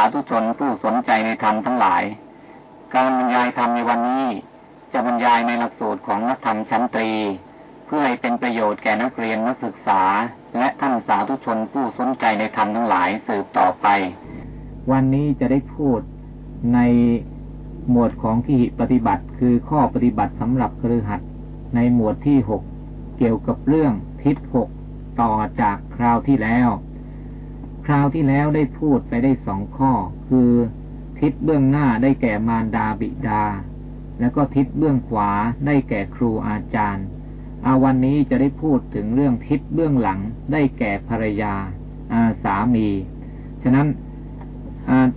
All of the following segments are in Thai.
าธุชนผู้สนใจในธรรมทั้งหลาย การบรรยายธรรมในวันนี้ จะบรรยายในหลักสูตรของนักธรรมชั้นตรี เพื่อให้เป็นประโยชน์แก่นักเรียนนักศึกษา และท่านสาธุชนผู้สนใจในธรรมทั้งหลายสืบต่อไป วันนี้จะได้พูดในหมวดของที่ปฏิบัติ คือข้อปฏิบัติสำหรับครือหัดในหมวดที่หกเกี่ยวกับเรื่องทิศหกต่อจากคราวที่แล้ว คราวที่แล้วได้พูดไปได้สองข้อ คือทิศเบื้องหน้าได้แก่มารดาบิดา แล้วก็ทิศเบื้องขวาได้แก่ครูอาจารย์อาวันนี้จะได้พูดถึงเรื่องทิศเบื้องหลังได้แก่ภรรยาาสามี ฉะนั้น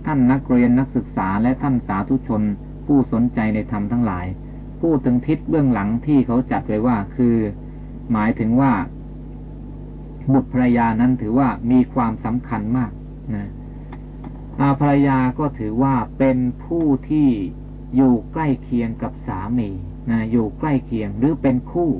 ท่านนักเรียนนักศึกษาและท่านสาธุชน ผู้สนใจในธรรมทั้งหลาย พูดถึงทิศเบื้องหลังที่เขาจัดไว้ว่าคือ หมายถึงว่า บุตรภรรยานั้นถือว่ามีความสำคัญมากนะอาภรรยาก็ถือว่าเป็นผู้ที่อยู่ใกล้เคียงกับสามีนะอยู่ใกล้เคียงหรือเป็นคู่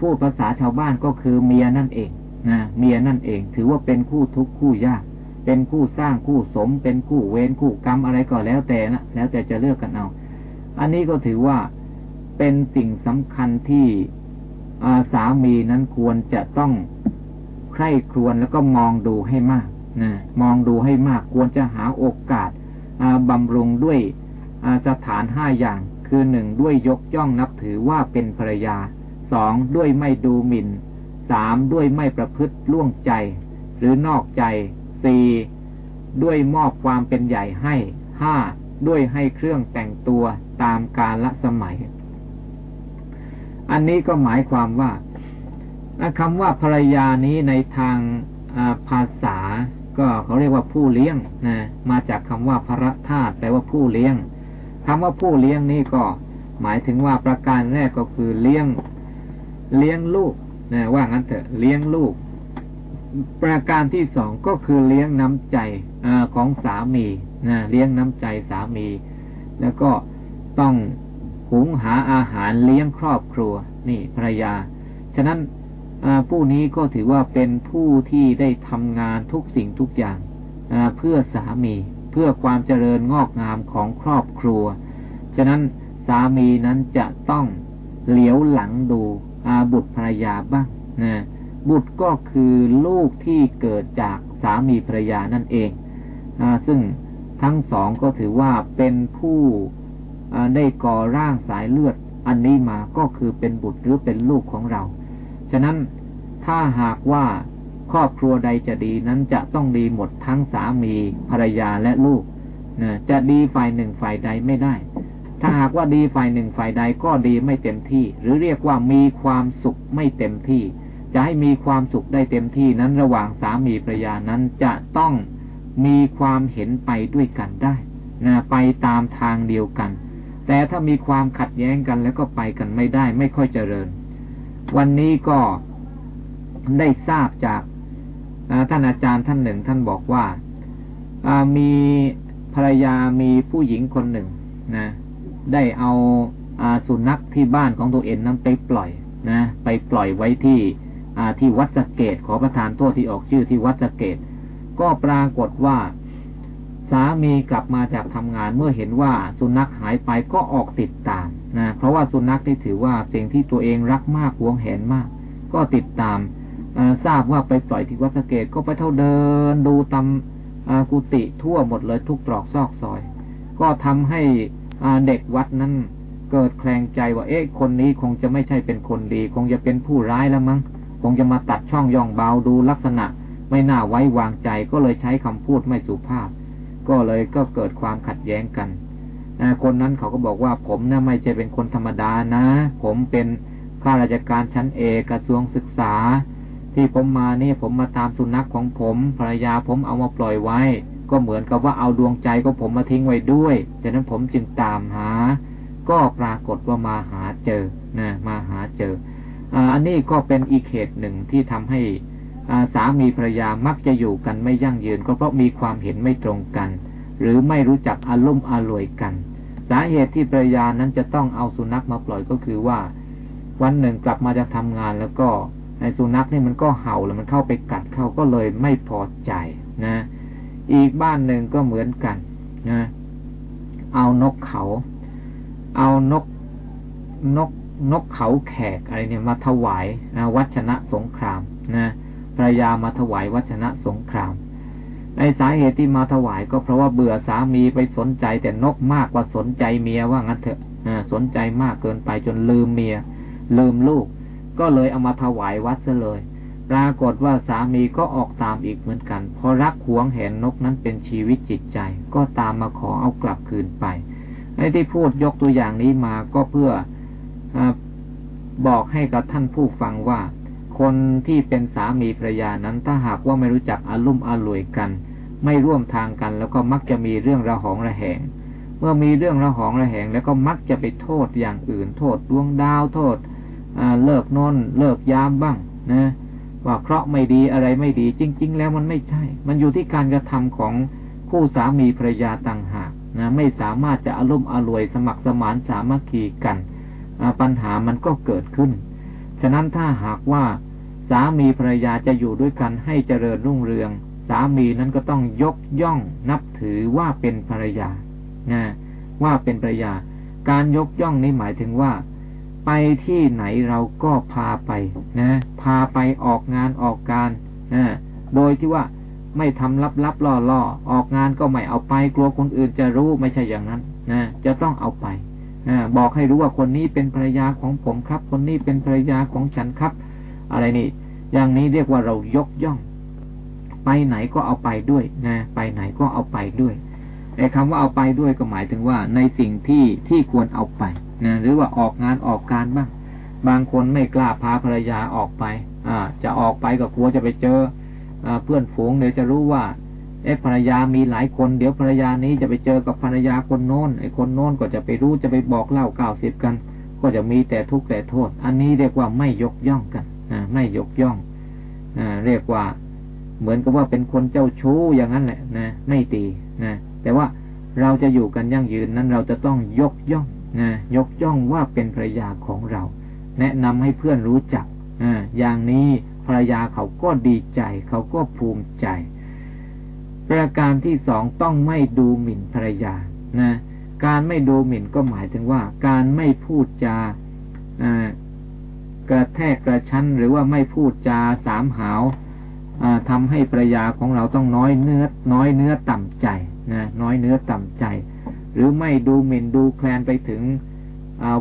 พูดภาษาชาวบ้านก็คือเมียนั่นเองนะเมียนั่นเอง ถือว่าเป็นคู่ทุกคู่ยาก เป็นคู่สร้างคู่สม เป็นคู่เวรคู่กรรมอะไรก็แล้วแต่นะแล้วแต่จะเลือกกันเอา อันนี้ก็ถือว่าเป็นสิ่งสำคัญที่สามีนั้นควรจะต้อง คร่ครวญแล้วก็มองดูให้มากนะมองดูให้มากควรจะหาโอกาสบำรุงด้วยสถานห้าอย่าง คือหนึ่งด้วยยกย่องนับถือว่าเป็นภรรยาสองด้วยไม่ดูหมิ่นสามด้วยไม่ประพฤติล่วงใจ หรือนอกใจสี่ด้วยมอบความเป็นใหญ่ให้ห้าด้วยให้เครื่องแต่งตัวตามกาลสมัย อันนี้ก็หมายความว่า คำว่าภรรยานี้ในทางภาษา ก็เขาเรียกว่าผู้เลี้ยงนะมาจากคำว่าพระธาตุแปลว่าผู้เลี้ยงคำว่าผู้เลี้ยงนี่ก็หมายถึงว่าประการแรกก็คือเลี้ยง เลี้ยงลูกนะว่างั้นเถอะเลี้ยงลูก ประการที่สองก็คือเลี้ยงน้ำใจอของสามีนะเลี้ยงน้ำใจสามี แล้วก็ต้องหุงหาอาหารเลี้ยงครอบครัว นี่ภรรยา ฉะนั้น ผู้นี้ก็ถือว่าเป็นผู้ที่ได้ทำงานทุกสิ่งทุกอย่างเพื่อสามีเพื่อความเจริญงอกงามของครอบครัว ฉะนั้นสามีนั้นจะต้องเหลียวหลังดูอาบุตรภรรยาบ้างนะบุตรก็คือลูกที่เกิดจากสามีภรรยานั่นเองอซึ่งทั้งสองก็ถือว่าเป็นผู้ได้ก่อร่างสายเลือด อันนี้มาก็คือเป็นบุตรหรือเป็นลูกของเรา ฉะนั้นถ้าหากว่าครอบครัวใดจะดีนั้นจะต้องดีหมดทั้งสามีภรรยาและลูกนะจะดีฝ่ายหนึ่งฝ่ายใดไม่ได้ ถ้าหากว่าดีฝ่ายหนึ่งฝ่ายใดก็ดีไม่เต็มที่ หรือเรียกว่ามีความสุขไม่เต็มที่ จะให้มีความสุขได้เต็มที่นั้นระหว่างสามีภรรยานั้นจะต้องมีความเห็นไปด้วยกันได้นะไปตามทางเดียวกัน แต่ถ้ามีความขัดแย้งกันแล้วก็ไปกันไม่ได้ ไม่ค่อยเจริญ วันนี้ก็ได้ทราบจากท่านอาจารย์ท่านหนึ่ง ท่านบอกว่ามีภรรยามีผู้หญิงคนหนึ่งนะได้เอาอาสุนัขที่บ้านของตัวเองนั้นไปปล่อยนะ ไปปล่อยไว้ที่ที่วัดสเกตขอประทานโทษที่ออกชื่อที่วัดสเกต ก็ปรากฏว่า สามีกลับมาจากทำงานเมื่อเห็นว่าสุนัขหายไปก็ออกติดตาม นะเพราะว่าสุนัขที่ถือว่าสิ่งที่ตัวเองรักมากหวงแหนมาก ก็ติดตามทราบว่าไปปล่อยที่วัดสเกตก็ไปเท่าเดิน ดูตำกุฏิทั่วหมดเลยทุกตรอกซอกซอย ก็ทำให้เด็กวัดนั้นเกิดแคลงใจว่าเอ๊ะคนนี้คงจะไม่ใช่เป็นคนดี คงจะเป็นผู้ร้ายแล้วมั้งคงจะมาตัดช่องย่องเบาดูลักษณะ ไม่น่าไว้วางใจก็เลยใช้คำพูดไม่สุภาพ ก็เลยก็เกิดความขัดแย้งกัน คนนั้นเขาก็บอกว่าผมนะ่ะไม่ใช่เป็นคนธรรมดานะ ผมเป็นข้าราชการชั้นเอกกระทรวงศึกษา ที่ผมมานี่ผมมาตามสุนัขของผมภรรยาผมเอามาปล่อยไว้ ก็เหมือนกับว่าเอาดวงใจก็ผมมาทิ้งไว้ด้วยฉะนั้นผมจึงตามหา ก็ปรากฏว่ามาหาเจอนะมาหาเจออันนี้ก็เป็นอีกเหตุหนึ่งที่ทำให้สามีภรรยามักจะอยู่กันไม่ยั่งยืน ก็เพราะมีความเห็นไม่ตรงกัน หรือไม่รู้จักอารมณ์อร่วยกัน สาเหตุที่ภรรยานั้นจะต้องเอาสุนัขมาปล่อยก็คือว่า วันหนึ่งกลับมาจากทำงานแล้วก็ไอ้สุนัขนี่มันก็เห่าแล้วมันเข้าไปกัดเขาก็เลยไม่พอใจนะ อีกบ้านหนึ่งก็เหมือนกันนะเอานกเขา เอานกนกนกเขาแขกอะไรเนี่ยมาถวายนะวัชนะสงครามนะภรรยามาถวายวัชนะสงคราม ไอสาเหตุที่มาถวายก็เพราะว่าเบื่อสามีไปสนใจแต่นกมากกว่าสนใจเมียว่างั้นเถอะสนใจมากเกินไปจนลืมเมีย ลืมลูก ก็เลยเอามาถวายวัดซะเลย ปรากฏว่าสามีก็ออกตามอีกเหมือนกัน พอรักหวงเห็นนกนั้นเป็นชีวิตจิตใจ ก็ตามมาขอเอากลับคืนไปไอ้ที่พูดยกตัวอย่างนี้มาก็เพื่ออบอกให้กับท่านผู้ฟังว่า คนที่เป็นสามีภรรยานั้นถ้าหากว่าไม่รู้จักอารุ่มอร่วยกัน ไม่ร่วมทางกัน แล้วก็มักจะมีเรื่องระหองระแหง เมื่อมีเรื่องระหองระแหง แล้วก็มักจะไปโทษอย่างอื่น โทษดวงดาวโทษเลิกนอนเลิกยามบ้างนะว่าเคราะห์ไม่ดีอะไรไม่ดี จริง ๆ แล้วมันไม่ใช่ มันอยู่ที่การกระทำของคู่สามีภรรยาต่างหากนะไม่สามารถจะอารมณ์อรวยสมัครสมานสามัคคีกันปัญหามันก็เกิดขึ้น ฉะนั้นถ้าหากว่า สามีภรรยาจะอยู่ด้วยกันให้เจริญรุ่งเรือง สามีนั้นก็ต้องยกย่องนับถือว่าเป็นภรรยานะว่าเป็นภรรยา การยกย่องนี้หมายถึงว่า ไปที่ไหนเราก็พาไปนะ พาไปออกงานออกการนะโดยที่ว่าไม่ทำลับลับล่อล่อออกงานก็ไม่เอาไป กลัวคนอื่นจะรู้ไม่ใช่อย่างนั้นนะจะต้องเอาไปนะบอกให้รู้ว่าคนนี้เป็นภรรยาของผมครับ คนนี้เป็นภรรยาของฉันครับ อะไรนี่ อย่างนี้เรียกว่าเรายกย่อง ไปไหนก็เอาไปด้วยนะ ไปไหนก็เอาไปด้วยแต่คำว่าเอาไปด้วยก็หมายถึงว่า ในสิ่งที่ที่ควรเอาไปนะหรือว่าออกงานออกการบ้าง บางคนไม่กล้าพาภรรยาออกไป อ่า จะออกไปก็กลัวจะไปเจออเพื่อนฝูงเดี๋ยวจะรู้ว่าเอ๊ะภรรยามีหลายคนเดี๋ยวภรรยานี้จะไปเจอกับภรรยาคนโน้นไอ้คนโน้นก็จะไปรู้จะไปบอกเล่าก้าวสิบกัน ก็จะมีแต่ทุกข์แต่โทษ อันนี้เรียกว่าไม่ยกย่องกัน ไม่ยกย่องอเรียกว่า เหมือนกับว่าเป็นคนเจ้าชู้อย่างนั้นแหละนะไม่ตีนะแต่ว่าเราจะอยู่กันยั่งยืนนั้นเราจะต้องยกย่องนะยกย่องว่าเป็นภรรยาของเรา แนะนำให้เพื่อนรู้จักออย่างนี้ภรรยาเขาก็ดีใจ เขาก็ภูมิใจ ประการที่สองต้องไม่ดูหมิ่นภรรยานะการไม่ดูหมิ่นก็หมายถึงว่า การไม่พูดจา กระแทกกระชั้นหรือว่าไม่พูดจาสามหาวทำให้ภรรยาของเราต้องน้อยเนื้อน้อยเนื้อต่ำใจนะน้อยเนื้อต่ำใจ หรือไม่ดูหมิ่นดูแคลนไปถึง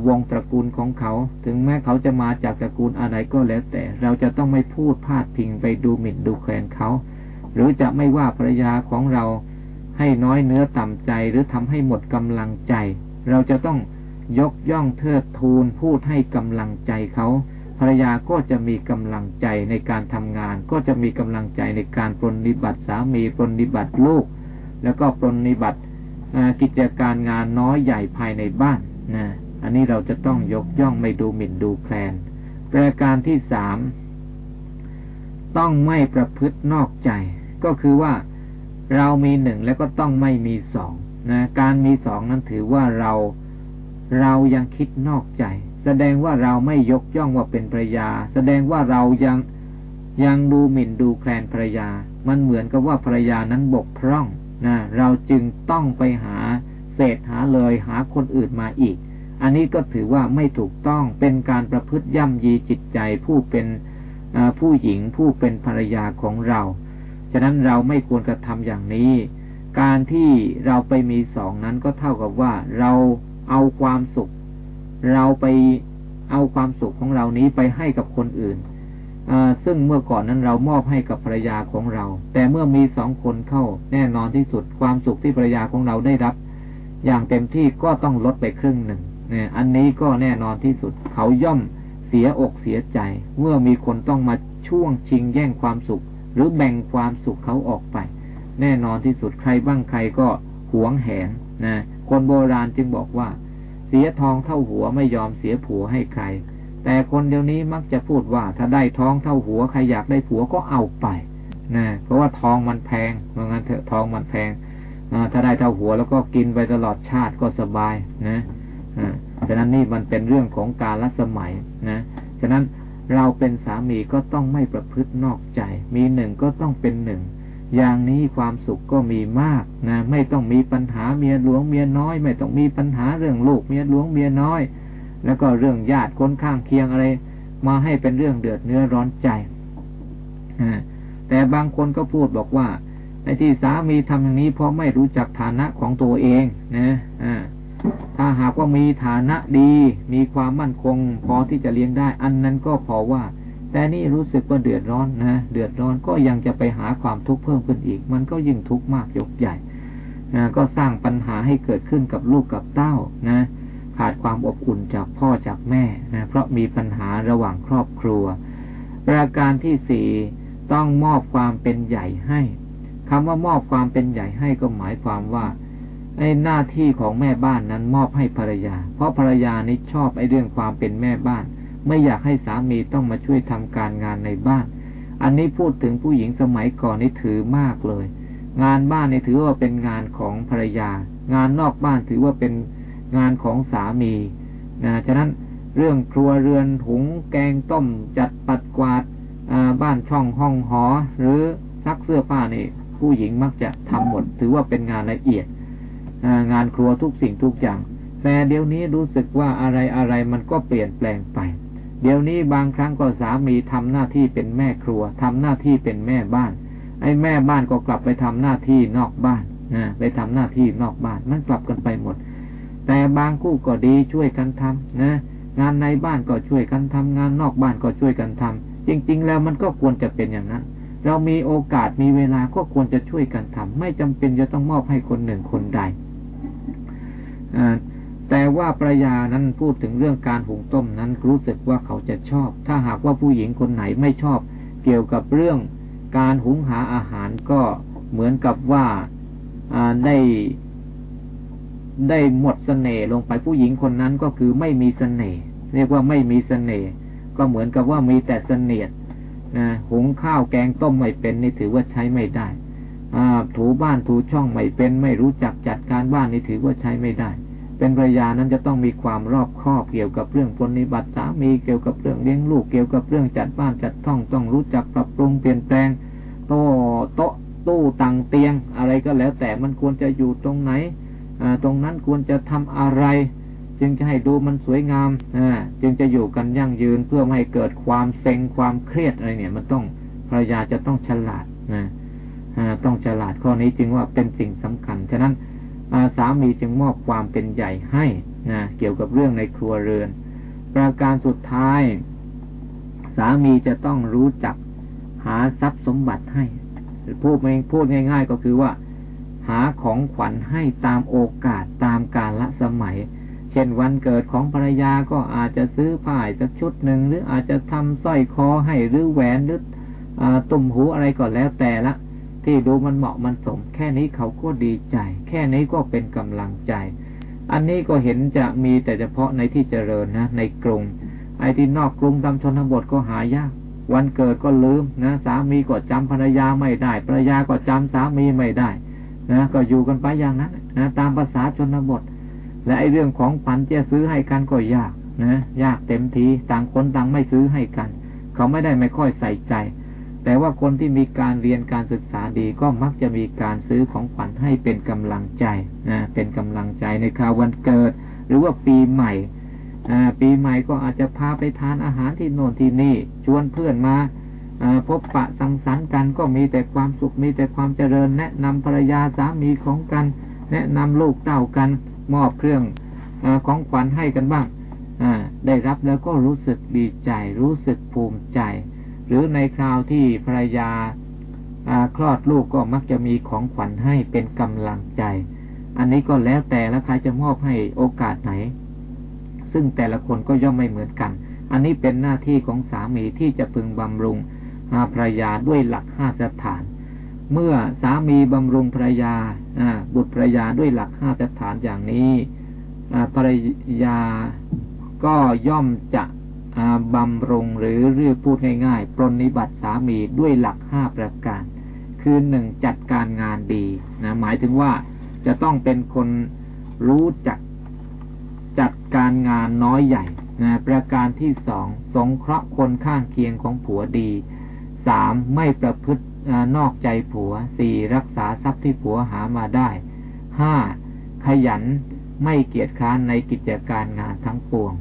วงตระกูลของเขา ถึงแม้เขาจะมาจากตระกูลอะไรก็แล้วแต่ เราจะต้องไม่พูดพาดพิงไปดูหมิ่นดูแคลนเขา หรือจะไม่ว่าภรรยาของเราให้น้อยเนื้อต่ำใจ หรือทำให้หมดกำลังใจ เราจะต้องยกย่องเทิดทูนพูดให้กำลังใจเขา ภรรยาก็จะมีกำลังใจในการทำงาน ก็จะมีกำลังใจในการปรนนิบัติสามีปรนนิบัติลูก แล้วก็ปรนนิบัติกิจการงานน้อยใหญ่ภายในบ้านนะอันนี้เราจะต้องยกย่องไม่ดูหมิ่นดูแคลนประการที่สามต้องไม่ประพฤตินอกใจ ก็คือว่าเรามีหนึ่งแล้วก็ต้องไม่มีสองนะการมีสองนั้นถือว่าเราเรายังคิดนอกใจ ดงว่าเราไม่ยกย่องว่าเป็นภรยา แสดงว่าเรายังยังดูหมิ่นดูแคลนภรยา มันเหมือนกับว่าภรรยานั้นบกพร่องนะเราจึงต้องไปหาเศษหาเลยหาคนอื่นมาอีก อันนี้ก็ถือว่าไม่ถูกต้องเป็นการประพฤติย่ำยีจิตใจผู้เป็นผู้หญิงผู้เป็นภรรยาของเรา ฉะนั้นเราไม่ควรกระทำอย่างนี้ การที่เราไปมีสองนั้นก็เท่ากับว่าเราเอาความสุข เราไปเอาความสุขของเรานี้ไปให้กับคนอื่นซึ่งเมื่อก่อนนั้นเรามอบให้กับภรรยาของเรา แต่เมื่อมีสองคนเข้าแน่นอนที่สุดความสุขที่ภรรยาของเราได้รับ อย่างเต็มที่ก็ต้องลดไปครึ่งหนึ่งเนี่ยอันนี้ก็แน่นอนที่สุด เขาย่อมเสียอกเสียใจ เมื่อมีคนต้องมาช่วงชิงแย่งความสุข หรือแบ่งความสุขเขาออกไป แน่นอนที่สุดใครบ้างใครก็หวงแหนนะคนโบราณจึงบอกว่า เสียทองเท่าหัวไม่ยอมเสียผัวให้ใคร แต่คนเดียวนี้มักจะพูดว่าถ้าได้ทองเท่าหัวใครอยากได้ผัวก็เอาไปนะเพราะว่าทองมันแพงเพราะงั้นเถอะทองมันแพงถ้าได้เท่าหัวแล้วก็กินไปตลอดชาติก็สบายนะฉะนั้นนี่มันเป็นเรื่องของการละสมัยนะ ฉะนั้นเราเป็นสามีก็ต้องไม่ประพฤตินอกใจ มีหนึ่งก็ต้องเป็นหนึ่ง อย่างนี้ความสุขก็มีมากนะไม่ต้องมีปัญหาเมียหลวงเมียน้อย ไม่ต้องมีปัญหาเรื่องลูกเมียหลวงเมียน้อย แล้วก็เรื่องญาติคนข้างเคียงอะไร มาให้เป็นเรื่องเดือดเนื้อร้อนใจแต่บางคนก็พูดบอกว่าไอ้ที่สามีทำอย่างนี้เพราะไม่รู้จักฐานะของตัวเองนะถ้าหากว่ามีฐานะดี มีความมั่นคง พอที่จะเลี้ยงได้ อันนั้นก็พอว่า แต่นี่รู้สึกว่าเดือดร้อนนะเดือดร้อนก็ยังจะไปหาความทุกข์เพิ่มขึ้นอีก มันก็ยิ่งทุกข์มากยกใหญ่นะก็สร้างปัญหาให้เกิดขึ้นกับลูกกับเต้านะขาดความอบอุ่นจากพ่อจากแม่นะเพราะมีปัญหาระหว่างครอบครัว ประการที่สี่ต้องมอบความเป็นใหญ่ให้คำว่ามอบความเป็นใหญ่ให้ก็หมายความว่าไอ้หน้าที่ของแม่บ้านนั้นมอบให้ภรรยา เพราะภรรยานี้ชอบไอ้เรื่องความเป็นแม่บ้าน ไม่อยากให้สามีต้องมาช่วยทำการงานในบ้าน อันนี้พูดถึงผู้หญิงสมัยก่อนนี่ถือมากเลย งานบ้านนี่ถือว่าเป็นงานของภรรยา งานนอกบ้านถือว่าเป็นงานของสามีนะฉะนั้นเรื่องครัวเรือนหุงแกงต้มจัดปัดกวาดบ้านช่องห้องหอ หรือซักเสื้อผ้านี่ผู้หญิงมักจะทำหมด ถือว่าเป็นงานละเอียดงานครัวทุกสิ่งทุกอย่าง แต่เดี๋ยวนี้รู้สึกว่าอะไรอะไรมันก็เปลี่ยนแปลงไป เดี๋ยวนี้บางครั้งก็สามีทำหน้าที่เป็นแม่ครัวทำหน้าที่เป็นแม่บ้าน ไอ้แม่บ้านก็กลับไปทำหน้าที่นอกบ้านนะไปทำหน้าที่นอกบ้าน มันกลับกันไปหมด แต่บางคู่ก็ดีช่วยกันทำนะงานในบ้านก็ช่วยกันทำงานนอกบ้านก็ช่วยกันทำจริง ๆ แล้วมันก็ควรจะเป็นอย่างนั้น เรามีโอกาสมีเวลาก็ควรจะช่วยกันทำไม่จำเป็นจะต้องมอบให้คนหนึ่งคนใด แต่ว่าประยานั้นพูดถึงเรื่องการหุงต้มนั้นรู้สึกว่าเขาจะชอบ ถ้าหากว่าผู้หญิงคนไหนไม่ชอบ เกี่ยวกับเรื่องการหุงหาอาหารก็เหมือนกับว่าได้ได้หมดสเสน่ห์ลงไปผู้หญิงคนนั้นก็คือไม่มีสเสน่ห์เรียกว่าไม่มีสเสน่ห์ก็เหมือนกับว่ามีแต่เสน่ห์นะหุงข้าวแกงต้มไม่เป็นนี่ถือว่าใช้ไม่ได้ถูบ้านถูช่องไม่เป็น ไม่รู้จักจัดการบ้านนี่ถือว่าใช้ไม่ได้ เป็นภรรยานั้นจะต้องมีความรอบคอบเกี่ยวกับเรื่องปฏิบัติสามีเกี่ยวกับเรื่องเลี้ยงลูกเกี่ยวกับเรื่องจัดบ้านจัดท่องต้องรู้จักปรับปรุงเปลี่ยนแปลงโต๊ะโต๊ะตู้ตังเตียง อะไรก็แล้ว แต่มันควรจะอยู่ตรงไหนตรงนั้นควรจะทำอะไร จึงจะให้ดูมันสวยงามจึงจะอยู่กันยั่งยืนเพื่อไม่ให้เกิดความเซ็งความเครียดอะไรเนี่ย มันต้องภรรยาจะต้องฉลาดนะต้องฉลาดข้อนี้จึงว่าเป็นสิ่งสำคัญฉะนั้น สามีจึงมอบความเป็นใหญ่ให้นะเกี่ยวกับเรื่องในครัวเรือน ประการสุดท้าย สามีจะต้องรู้จักหาทรัพย์สมบัติให้พูดเองพูดง่าย ๆ ก็คือว่า หาของขวัญให้ตามโอกาสตามกาลละสมัย เช่นวันเกิดของภรรยาก็อาจจะซื้อผ้าสักชุดหนึ่งหรืออาจจะทำสร้อยคอให้หรือแหวนหรือตุ่มหูอะไรก็แล้วแต่ละ ที่ดูมันเหมาะมันสม แค่นี้เขาก็ดีใจ แค่นี้ก็เป็นกำลังใจ อันนี้ก็เห็นจะมีแต่เฉพาะในที่เจริญนะ ในกรุง ไอ้ที่นอกกรุงตามชนบทก็หายากวันเกิดก็ลืมนะสามีก็จำภรรยาไม่ได้ภรรยาก็จำสามีไม่ได้นะก็อยู่กันไปอย่างนั้นนะตามภาษาชนบท และไอ้เรื่องของผันจะซื้อให้กันก็ยากนะยากเต็มทีต่างคนต่างไม่ซื้อให้กัน เขาไม่ได้ไม่ค่อยใส่ใจ แต่ว่าคนที่มีการเรียนการศึกษาดีก็มักจะมีการซื้อของขวัญให้เป็นกำลังใจนะเป็นกำลังใจในคราววันเกิด หรือว่าปีใหม่ปีใหม่ก็อาจจะพาไปทานอาหารที่โน่นที่นี่ ชวนเพื่อนมาพบปะสังสรรค์กันก็มีแต่ความสุขมีแต่ความเจริญ แนะนำภรรยาสามีของกัน แนะนำลูกเต้ากัน มอบเครื่องอของขวัญให้กันบ้างได้รับแล้วก็รู้สึกดีใจ รู้สึกภูมิใจ หรือในคราวที่ภรรยาคลอดลูกก็มักจะมีของขวัญให้เป็นกำลังใจ อันนี้ก็แล้วแต่ละใครจะมอบให้โอกาสไหน ซึ่งแต่ละคนก็ย่อมไม่เหมือนกัน อันนี้เป็นหน้าที่ของสามีที่จะพึงบำรุงภรรยาด้วยหลักห้าสถาน เมื่อสามีบำรุงภรรยาบุตรภรรยาด้วยหลักห้าสถานอย่างนี้ภรรยาก็ย่อมจะ บำรงหรือเรียกพูดง่ายๆ ปรนิบัติสามีด้วยหลักห้าประการ คือหนึ่งจัดการงานดีนะหมายถึงว่าจะต้องเป็นคนรู้จักจัดการงานน้อยใหญ่นะประการที่สองสงเคราะห์คนข้างเคียงของผัวดีสามไม่ประพฤตินอกใจผัวสี่รักษาทรัพย์ที่ผัวหามาได้ห้าขยันไม่เกียจค้านในกิจการงานทั้งปวง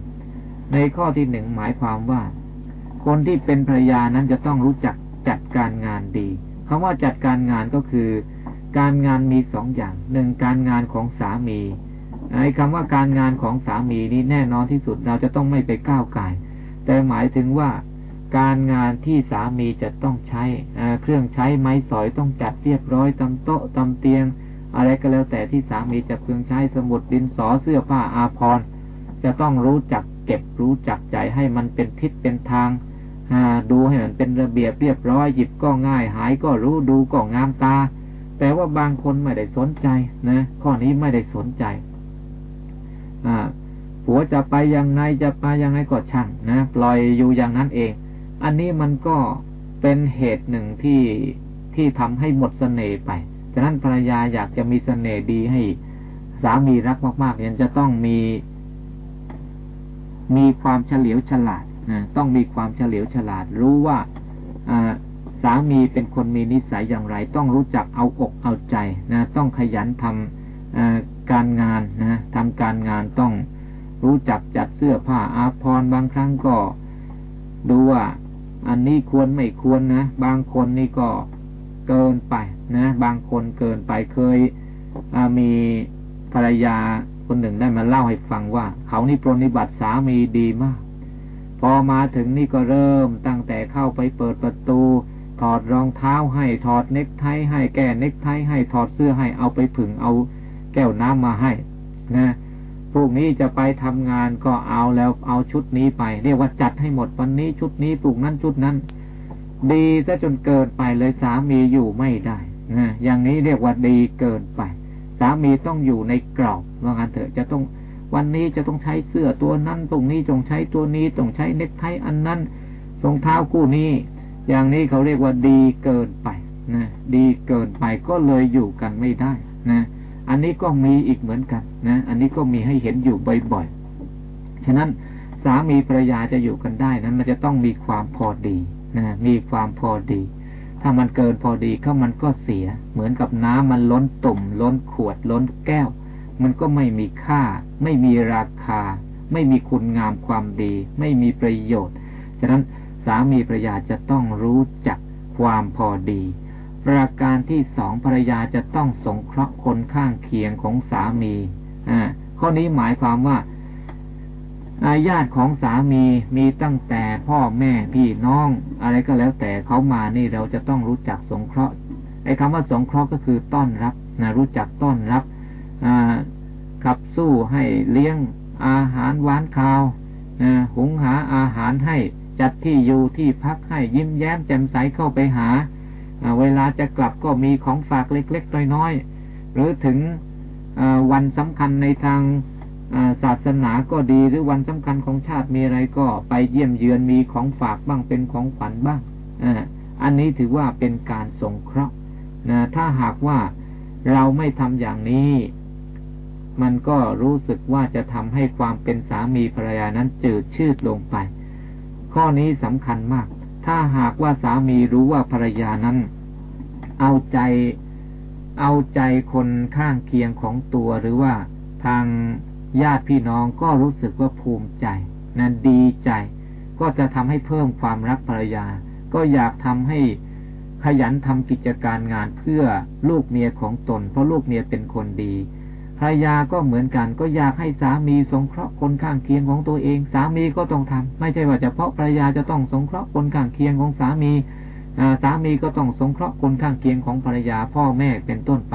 ในข้อที่หนึ่งหมายความว่า คนที่เป็นภรรยานั้นจะต้องรู้จักจัดการงานดีคำว่าจัดการงานก็คือ การงานมีสองอย่างหนึ่งการงานของสามีไอ้คำว่าการงานของสามีนี้แน่นอนที่สุดเราจะต้องไม่ไปก้าวไก่แต่หมายถึงว่าการงานที่สามีจะต้องใช้เครื่องใช้ไม้สอยต้องจัดเรียบร้อยตำโต๊ะตำเตียง อะไรก็แล้วแต่ที่สามีจะเพื่องใช้สมุดดินสอเสื้อผ้าอาภรณ์จะต้องรู้จัก เก็บรู้จักใจให้มันเป็นทิศเป็นทางดูให้มันเป็นระเบียบเรียบร้อยหยิบก็ง่าย หายก็รู้ดูก็งามตา แต่ว่าบางคนไม่ได้สนใจนะข้อนี้ไม่ได้สนใจผัวจะไปยังไงจะไปยังไงก็ช่างนะปล่อยอยู่อย่างนั้นเอง อันนี้มันก็เป็นเหตุหนึ่งที่ที่ทำให้หมดสเสน่ห์ไปฉะนั้นภรรยาอยากจะมีสเสน่ห์ดีให้สามีรักมากๆยังจะต้องมี มีความเฉลียวฉลาดนะต้องมีความเฉลียวฉลาด รู้ว่าสามีเป็นคนมีนิสัยอย่างไร ต้องรู้จักเอาอกเอาใจนะต้องขยันทำการงานนะทำการงานต้องรู้จักจัดเสื้อผ้าอาภรณ์บางครั้งก็ ดูว่า อันนี้ควรไม่ควรนะบางคนนี่ก็เกินไปนะ บางคนเกินไปเคยมีภรรยา คนหนึ่งได้มาเล่าให้ฟังว่า เขานี่ปรนิบัติสามีดีมาก พอมาถึงนี่ก็เริ่มตั้งแต่เข้าไปเปิดประตู ถอดรองเท้าให้ถอดเน็กไทให้แก้เน็กไทให้ถอดเสื้อให้เอาไปผึ่งเอาแก้วน้ำมาให้นะพรุ่งนี้จะไปทำงานก็เอาแล้วเอาชุดนี้ไป เรียกว่าจัดให้หมดวันนี้ชุดนี้ปลูกนั้นชุดนั้น ดีซะจนเกินไปเลยสามีอยู่ไม่ได้นะอย่างนี้เรียกว่าดีเกินไป สามีต้องอยู่ในกรอบว่างั้นเถอะจะต้องวันนี้จะต้องใช้เสื้อตัวนั้นตรงนี้จงใช้ตัวนี้ต้องใช้เน็กไทอันนั้นรองเท้าคู่นี้ อย่างนี้เขาเรียกว่าดีเกินไปนะดีเกินไปก็เลยอยู่กันไม่ได้นะอันนี้ก็มีอีกเหมือนกันนะอันนี้ก็มีให้เห็นอยู่บ่อยๆฉะนั้นสามีภรรยาจะอยู่กันได้นั้น มันจะต้องมีความพอดีนะมีความพอดี ถ้ามันเกินพอดีก็มันก็เสีย เหมือนกับน้ำมันล้นตุ่ม ล้นขวด ล้นแก้ว มันก็ไม่มีค่า ไม่มีราคา ไม่มีคุณงามความดี ไม่มีประโยชน์ ฉะนั้นสามีภรรยาจะต้องรู้จักความพอดี ประการที่สองภรรยาจะต้องสงเคราะห์คนข้างเคียงของสามีอ่าข้อนี้หมายความว่าอา ญาติของสามีมีตั้งแต่พ่อแม่พี่น้อง อะไรก็แล้วแต่เขามานี่เราจะต้องรู้จักสงเคราะห์ไอ้คำว่าสงเคราะห์ก็คือต้อนรับนะรู้จักต้อนรับอขับสู้ให้เลี้ยงอาหารหวานคาวหุงหาอาหารให้จัดที่อยู่ที่พักให้ยิ้มแย้มแจ่มใสเข้าไปหา เวลาจะกลับก็มีของฝากเล็กๆน้อยๆหรือถึงวันสำคัญในทาง ศาสนาก็ดีหรือวันสำคัญของชาติมีอะไรก็ไปเยี่ยมเยือนมีของฝากบ้างเป็นของขวัญบ้างอันนี้ถือว่าเป็นการสงเคราะห์นะถ้าหากว่าเราไม่ทำอย่างนี้ มันก็รู้สึกว่าจะทำให้ความเป็นสามีภรรยานั้นจืดชืดลงไป ข้อนี้สำคัญมาก ถ้าหากว่าสามีรู้ว่าภรรยานั้น เอาใจเอาใจคนข้างเคียงของตัวหรือว่าทาง ญาติพี่น้องก็รู้สึกว่าภูมิใจนั้นดีใจ ก็จะทำให้เพิ่มความรักภรรยา ก็อยากทำให้ขยันทำกิจการงานเพื่อลูกเมียของตน เพราะลูกเมียเป็นคนดีภรรยาก็เหมือนกัน ก็อยากให้สามีสงเคราะห์คนข้างเคียงของตัวเอง สามีก็ต้องทำไม่ใช่ว่าเฉพาะภรรยาจะต้องสงเคราะห์คนข้างเคียงของสามีสามีก็ต้องสงเคราะห์คนข้างเคียงของภรรยาพ่อแม่เป็นต้นไป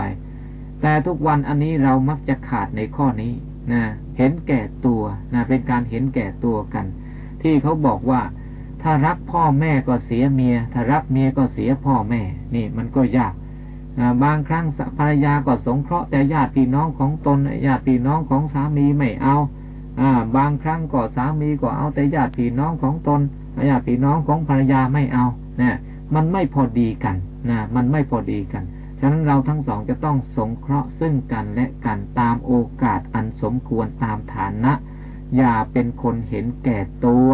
แต่ทุกวันอันนี้เรามักจะขาดในข้อนี้ นะเห็นแก่ตัวนะเป็นการเห็นแก่ตัวกัน ที่เขาบอกว่า ถ้ารักพ่อแม่ก็เสียเมีย ถ้ารักเมียก็เสียพ่อแม่ นี่มันก็ยากบางครั้งภรรยาก็สงเคราะห์แต่ญาติพี่น้องของตนญาติพี่น้องของสามีไม่เอาอ่าบางครั้งก็สามีก็เอาแต่ญาติพี่น้องของตนญาติพี่น้องของภรรยาไม่เอาเนี่ยมันไม่พอดีกันนะมันไม่พอดีกัน ฉะนั้นเราทั้งสองจะต้องสงเคราะห์ซึ่งกันและกันตามโอกาสอันสมควรตามฐานะ อย่าเป็นคนเห็นแก่ตัว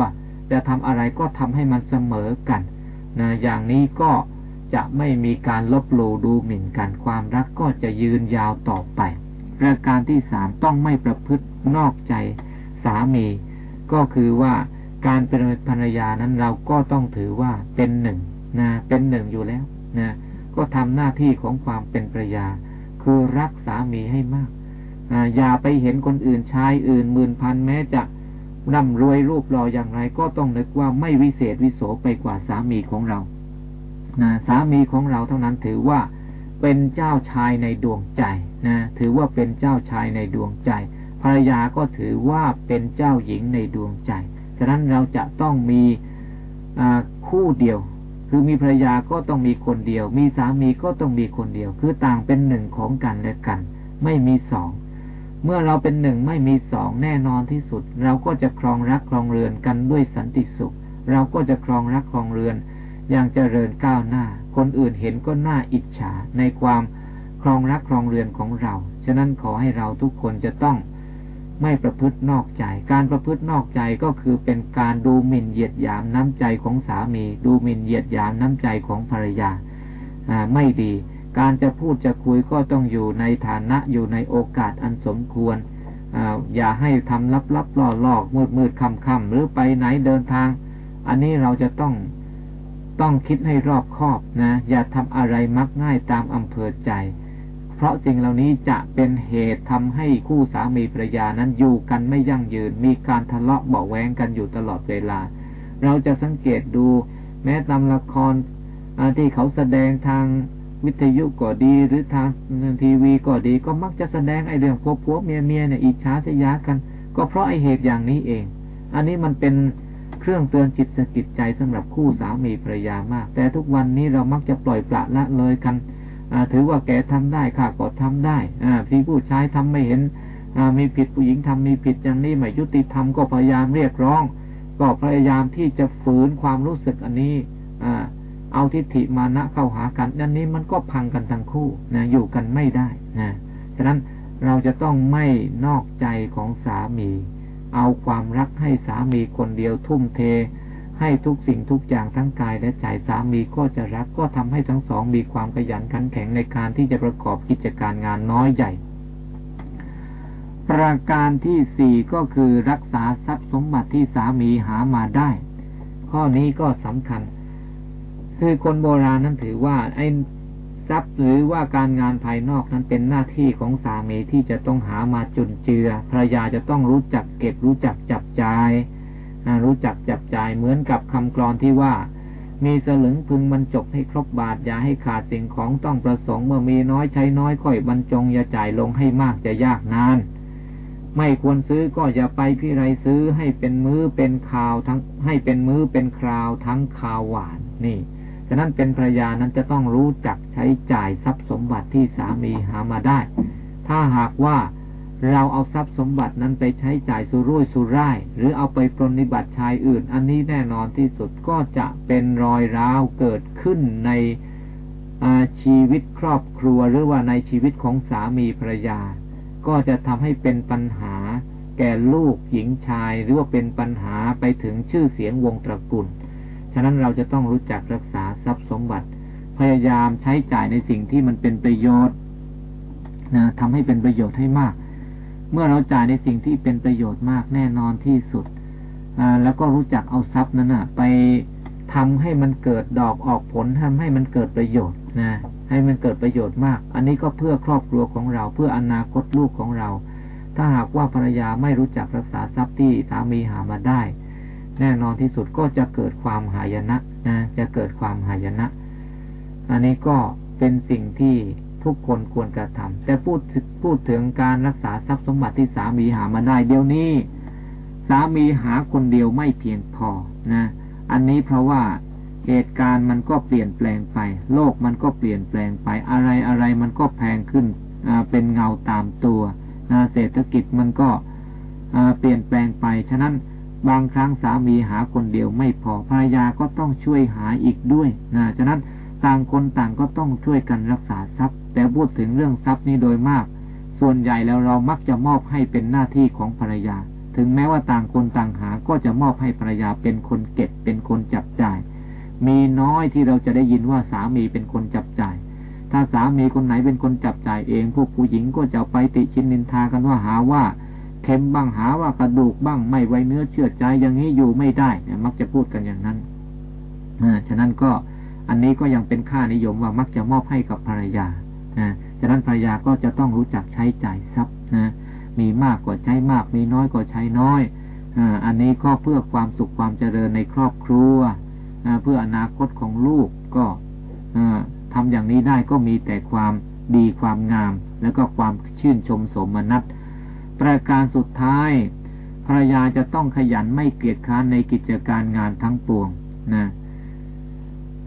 จะทำอะไรก็ทำให้มันเสมอกันนะอย่างนี้ก็จะไม่มีการลบหลู่ดูหมิ่นกันความรักก็จะยืนยาวต่อไป ประการที่สามต้องไม่ประพฤตินอกใจสามี ก็คือว่าการเป็นภรรยานั้นเราก็ต้องถือว่าเป็นหนึ่งนะเป็นหนึ่งอยู่แล้วนะ ก็ทำหน้าที่ของความเป็นภรรยา คือรักสามีให้มากอย่าไปเห็นคนอื่นชายอื่นหมื่นพันแม้จะร่ำรวยรูปหล่ออย่างไรก็ต้องนึกว่าไม่วิเศษวิโสไปกว่าสามีของเรานะสามีของเราเท่านั้นถือว่าเป็นเจ้าชายในดวงใจนะถือว่าเป็นเจ้าชายในดวงใจ ภรรยาก็ถือว่าเป็นเจ้าหญิงในดวงใจ ฉะนั้นเราจะต้องมีคู่เดียว คือมีภรรยาก็ต้องมีคนเดียว มีสามีก็ต้องมีคนเดียว คือต่างเป็นหนึ่งของกันและกัน ไม่มีสอง เมื่อเราเป็นหนึ่งไม่มีสองแน่นอนที่สุด เราก็จะครองรักครองเรือนกันด้วยสันติสุข เราก็จะครองรักครองเรือน อย่างเจริญก้าวหน้า คนอื่นเห็นก็น่าอิจฉาในความครองรักครองเรือนของเรา ฉะนั้นขอให้เราทุกคนจะต้อง ไม่ประพฤตินอกใจ การประพฤตินอกใจก็คือเป็นการดูหมิ่นเหยียดหยามน้ำใจของสามี ดูหมิ่นเหยียดหยามน้ำใจของภรรยาไม่ดี การจะพูดจะคุยก็ต้องอยู่ในฐานะอยู่ในโอกาสอันสมควรออย่าให้ทำลับลับล่อลอกมืดมืดคำคำหรือไปไหนเดินทาง อันนี้เราจะต้องต้องคิดให้รอบคอบนะ อย่าทำอะไรมักง่ายตามอำเภอใจ เพราะสิ่งเหล่านี้จะเป็นเหตุทำให้คู่สามีภรรยานั้นอยู่กันไม่ยั่งยืน มีการทะเลาะเบาแวงกันอยู่ตลอดเวลา เราจะสังเกตดูแม้ตามละครที่เขาแสดงทางวิทยุก็ดีหรือทางทีวีก็ดี ก็มักจะแสดงไอเรื่องพวกพวกเมียเมียเนี่ยอิจฉาจะยากัน ก็เพราะไอเหตุอย่างนี้เอง อันนี้มันเป็นเครื่องเตือนจิตสกิดใจสำหรับคู่สามีภรรยามาก แต่ทุกวันนี้เรามักจะปล่อยปละละเลยกัน ถือว่าแกทำได้ข้าก็ทำได้ที่ผู้ชายทำไม่เห็นมีผิดผู้หญิงทำมีผิดอย่างนี้ไม่ยุติธรรมก็พยายามเรียกร้อง ก็พยายามที่จะฝืนความรู้สึกอันนี้อเอาทิฏฐิมานะเข้าหากันอันนี้มันก็พังกันทั้งคู่นะอยู่กันไม่ได้นะฉะนั้นเราจะต้องไม่นอกใจของสามี เอาความรักให้สามีคนเดียวทุ่มเท ให้ทุกสิ่งทุกอย่างทั้งกายและใจสามีก็จะรักก็ทำให้ทั้งสองมีความขยันขันแข็งในการที่จะประกอบกิจการงานน้อยใหญ่ ประการที่สี่ก็คือรักษาทรัพย์สมบัติที่สามีหามาได้ ข้อนี้ก็สำคัญ คือคนโบราณนั้นถือว่าไอ้ทรัพย์หรือว่าการงานภายนอกนั้นเป็นหน้าที่ของสามีที่จะต้องหามาจุนเจือภรรยาจะต้องรู้จักเก็บรู้จักจับจ่าย รู้จักจับจ่ายเหมือนกับคำกรอนที่ว่า มีสลึงพึงบรรจบให้ครบบาทอย่าให้ขาดสิ่งของต้องประสงค์เมื่อมีน้อยใช้น้อยค่อยบรรจงอย่าจ่ายลงให้มากจะยากนาน ไม่ควรซื้อก็อย่าไปพี่ไรซื้อให้เป็นมือ้อเป็นข่าวทั้งให้เป็นมื้อเป็นคราวทั้งข่าวหวานนี่ฉะนั้นเป็นภรรยานั้นจะต้องรู้จักใช้จ่ายทรัพย์สมบัติที่สามีหามาได้ ถ้าหากว่า เราเอาทรัพย์สมบัตินั้นไปใช้จ่ายสุรุ่ยสุร่าย หรือเอาไปปรนิบัติชายอื่น อันนี้แน่นอนที่สุดก็จะเป็นรอยร้าวเกิดขึ้นในชีวิตครอบครัวหรือว่าในชีวิตของสามีภรรยา ก็จะทำให้เป็นปัญหา แก่ลูกหญิงชาย หรือว่าเป็นปัญหาไปถึงชื่อเสียงวงตระกูลฉะนั้นเราจะต้องรู้จักรักษาทรัพย์สมบัติ พยายามใช้จ่ายในสิ่งที่มันเป็นประโยชน์นะทำให้เป็นประโยชน์ให้มาก เมื่อเราจ่ายในสิ่งที่เป็นประโยชน์มากแน่นอนที่สุด แล้วก็รู้จักเอาทรัพย์นั้นนะไปทำให้มันเกิดดอกออกผลทำให้มันเกิดประโยชน์นะ ให้มันเกิดประโยชน์มาก อันนี้ก็เพื่อครอบครัวของเรา เพื่ออนาคตลูกของเรา ถ้าหากว่าภรรยาไม่รู้จักรักษาทรัพย์ที่สามีหามาได้ แน่นอนที่สุดก็จะเกิดความหายนะนะ จะเกิดความหายนะ อันนี้ก็เป็นสิ่งที่ ทุกคนควรกระทำแต่พูดพูดถึงการรักษาทรัพย์สมบัติที่สามีหามาได้เดี๋ยวนี้ สามีหาคนเดียวไม่เพียงพอนะ อันนี้เพราะว่าเหตุการณ์มันก็เปลี่ยนแปลงไป โลกมันก็เปลี่ยนแปลงไป อะไรอะไรมันก็แพงขึ้นเป็นเงาตามตัวเศรษฐกิจมันก็เปลี่ยนแปลงไป ฉะนั้นบางครั้งสามีหาคนเดียวไม่พอภรรยาก็ต้องช่วยหาอีกด้วยนะฉะนั้น ต่างคนต่างก็ต้องช่วยกันรักษาทรัพย์ แต่พูดถึงเรื่องทรัพย์นี้โดยมาก ส่วนใหญ่แล้วเรามักจะมอบให้เป็นหน้าที่ของภรรยา ถึงแม้ว่าต่างคนต่างหา ก็จะมอบให้ภรรยาเป็นคนเก็บ เป็นคนจับจ่าย มีน้อยที่เราจะได้ยินว่าสามีเป็นคนจับจ่าย ถ้าสามีคนไหนเป็นคนจับจ่ายเอง พวกผู้หญิงก็จะไปติชินนินทากันว่าหาว่าเค็มบ้างหาว่ากระดูกบ้างไม่ไว้เนื้อเชื่อใจอย่างนี้อยู่ไม่ได้ มักจะพูดกันอย่างนั้นฉะนั้นก็ อันนี้ก็ยังเป็นค่านิยมว่ามักจะมอบให้กับภรรยาฉะนั้นภรรยาก็จะต้องรู้จักใช้จ่ายทรัพย์นะมีมากกว่าใช้มาก มีน้อยกว่าใช้น้อยอันนี้ก็เพื่อความสุขความเจริญในครอบครัวเพื่ออนาคตของลูกก็ทำอย่างนี้ได้ก็มีแต่ความดีความงาม แล้วก็ความชื่นชมสมนัตประการสุดท้ายภรรยาจะต้องขยันไม่เกียจค้านในกิจการงานทั้งปวงนะ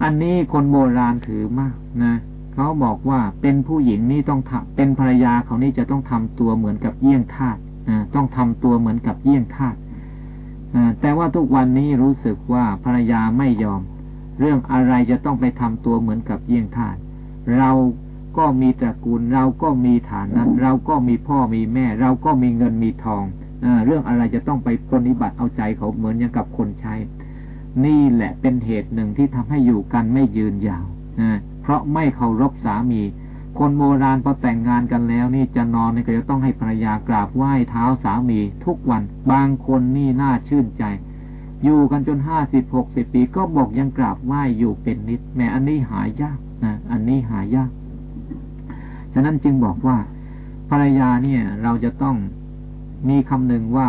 อันนี้คนโบราณถือมากนะเขาบอกว่าเป็นผู้หญิงนี่ต้องทำเป็นภรรยาเขานี่จะต้องทำตัวเหมือนกับเยี่ยงทาสต้องทำตัวเหมือนกับเยี่ยงทาสแต่ว่าทุกวันนี้รู้สึกว่าภรรยาไม่ยอม เรื่องอะไรจะต้องไปทำตัวเหมือนกับเยี่ยงทาสเราก็มีตระกูลเราก็มีฐานะเราก็มีพ่อมีแม่ เราก็มีเงินมีทองเรื่องอะไรจะต้องไปปฏิบัติเอาใจเขาเหมือนอย่างกับคนใช้ นี่แหละเป็นเหตุหนึ่งที่ทำให้อยู่กันไม่ยืนยาวเพราะไม่เคารพสามี คนโบราณพอแต่งงานกันแล้วนี่จะนอนนี่ก็จะต้องให้ภรรยากราบไหว้เท้าสามีทุกวัน บางคนนี่น่าชื่นใจ อยู่กันจนห้าสิบหกสิบปีก็บอกยังกราบไหว้อยู่เป็นนิด แม้อันนี้หายากนะอันนี้หายาก ฉะนั้นจึงบอกว่าภรรยาเนี่ยเราจะต้องมีคำหนึ่งว่า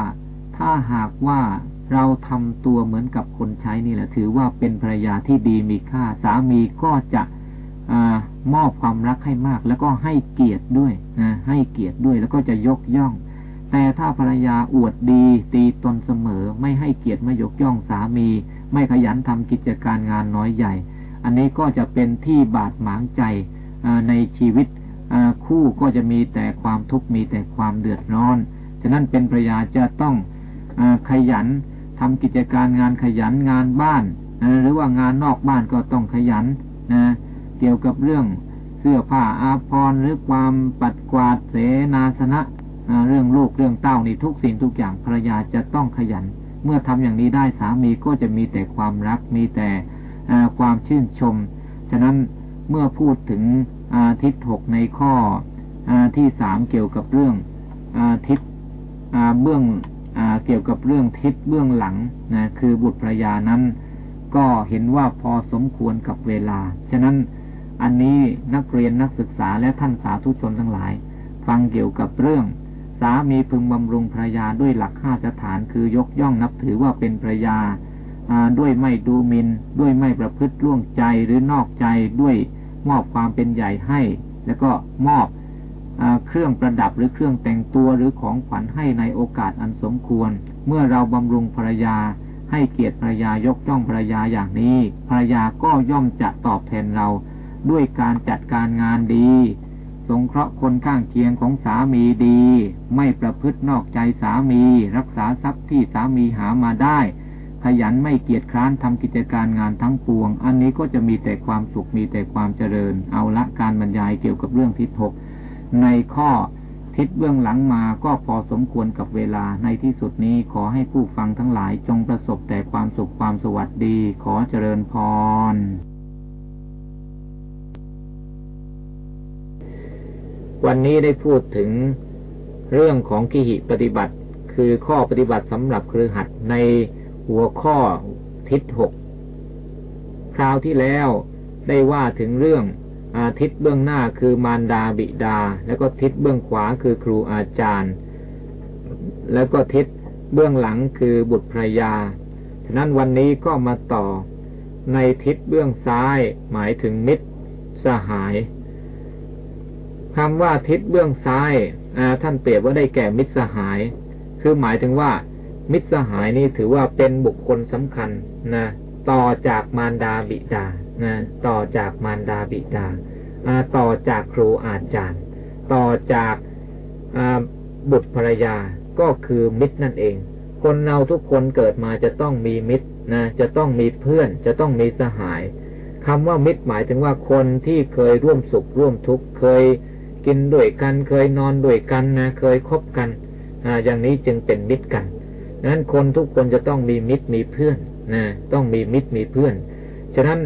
ถ้าหากว่า เราทำตัวเหมือนกับคนใช้นี่แหละ ถือว่าเป็นภรรยาที่ดีมีค่า สามีก็จะอมอบความรักให้มาก แล้วก็ให้เกียรติด้วยนะให้เกียรติด้วย แล้วก็จะยกย่อง แต่ถ้าภรรยาอวดดี ตีตนเสมอ ไม่ให้เกียรติไม่ยกย่องสามี ไม่ขยันทำกิจการงานน้อยใหญ่ อันนี้ก็จะเป็นที่บาดหมางใจในชีวิตคู่ก็จะมีแต่ความทุกข์มีแต่ความเดือดร้อน ฉะนั้นเป็นภรรยาจะต้องอขยัน ทำกิจการงานขยันงานบ้านหรือว่างานนอกบ้านก็ต้องขยันนะเกี่ยวกับเรื่องเสื้อผ้าอาภรณ์หรือความปัดกวาดเสนาสนะเรื่องลูกเรื่องเต้านี่ทุกสิ่งทุกอย่างภรรยาจะต้องขยัน เมื่อทำอย่างนี้ได้สามีก็จะมีแต่ความรักมีแต่ความชื่นชม ฉะนั้นเมื่อพูดถึงทิศหกในข้อที่สามเกี่ยวกับเรื่องทิศเบื้อง เกี่ยวกับเรื่องทิศเบื้องหลังนะคือบุตรภรยานั้น ก็เห็นว่าพอสมควรกับเวลา ฉะนั้นอันนี้นักเรียนนักศึกษาและท่านสาธุชนทั้งหลาย ฟังเกี่ยวกับเรื่องสามีพึงบำรุงภรรยาด้วยหลักห้าสถานคือยกย่องนับถือว่าเป็นภรรยาด้วยไม่ดูหมินด้วยไม่ประพฤติล่วงใจหรือนอกใจด้วยมอบความเป็นใหญ่ให้ แล้วก็มอบ เครื่องประดับหรือเครื่องแต่งตัวหรือของขวัญให้ในโอกาสอันสมควร เมื่อเราบำรุงภรรยา ให้เกียรติภรรยายกย่องภรรยาอย่างนี้ภรรยาก็ย่อมจะตอบแทนเรา ด้วยการจัดการงานดี สงเคราะห์คนข้างเคียงของสามีดี ไม่ประพฤตินอกใจสามี รักษาทรัพย์ที่สามีหามาได้ ขยันไม่เกียจคร้านทำกิจการงานทั้งปวง อันนี้ก็จะมีแต่ความสุขมีแต่ความเจริญ เอาละการบรรยายเกี่ยวกับเรื่องทิศหก ในข้อทิศเบื้องหลังมาก็พอสมควรกับเวลาในที่สุดนี้ขอให้ผู้ฟังทั้งหลายจงประสบแต่ความสุขความสวัสดี ขอเจริญพร วันนี้ได้พูดถึงเรื่องของกิหิปฏิบัติ คือข้อปฏิบัติสำหรับครือขัดในหัวข้อทิศหกคราวที่แล้วได้ว่าถึงเรื่อง ทิศเบื้องหน้าคือมารดาบิดา แล้วก็ทิศเบื้องขวาคือครูอาจารย์ แล้วก็ทิศเบื้องหลังคือบุตรภรยา ฉะนั้นวันนี้ก็มาต่อในทิศเบื้องซ้าย หมายถึงมิตรสหายคำว่าทิศเบื้องซ้ายท่านเปรียบว่าได้แก่มิตรสหาย คือหมายถึงว่า มิตรสหายนี่ถือว่าเป็นบุคคลสำคัญนะ ต่อจากมารดาบิดานะต่อจากมารดาบิดาต่อจากครูอาจารย์ ต่อจากบุตรภรรยาก็คือมิตรนั่นเอง คนเราทุกคนเกิดมาจะต้องมีมิตรนะจะต้องมีเพื่อน จะต้องมีสหายคำว่ามิตรหมายถึงว่าคนที่เคยร่วมสุขร่วมทุกข์เคยกินด้วยกันเคยนอนด้วยกันนะเคยคบกันออย่างนี้จึงเป็นมิตรกันนั้นคนทุกคนจะต้องมีมิตรมีเพื่อน นะต้องมีมิตรมีเพื่อน ฉะนั้น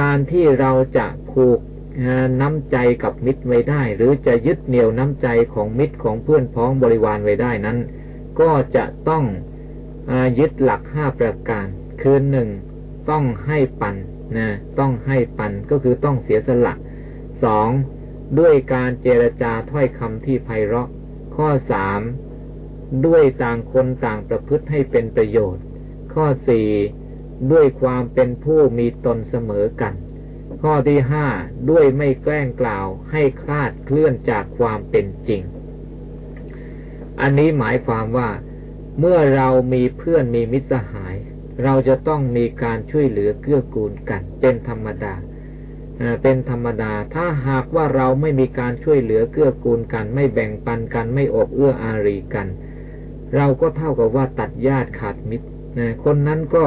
การที่เราจะผูกน้ำใจกับมิตรไว้ได้ หรือจะยึดเหนี่ยวน้ำใจของมิตรของเพื่อนพ้องบริวารไว้ได้นั้น ก็จะต้องอยึดหลักห้าประการ คือหนึ่งต้องให้ปันนะต้องให้ปันก็คือต้องเสียสละสองด้วยการเจรจาถ้อยคำที่ไพเราะ ข้อสามด้วยต่างคนต่างประพฤติให้เป็นประโยชน์ ข้อสี่ด้วยความเป็นผู้มีตนเสมอกัน ข้อที่ห้าด้วยไม่แกล้งกล่าวให้คลาดเคลื่อนจากความเป็นจริง อันนี้หมายความว่า เมื่อเรามีเพื่อนมีมิตรสหาย เราจะต้องมีการช่วยเหลือเกื้อกูลกัน เป็นธรรมดาเป็นธรรมดา ถ้าหากว่าเราไม่มีการช่วยเหลือเกื้อกูลกัน ไม่แบ่งปันกัน ไม่อบเอื้ออารีกัน เราก็เท่ากับว่าตัดญาติขาดมิตร คนนั้นก็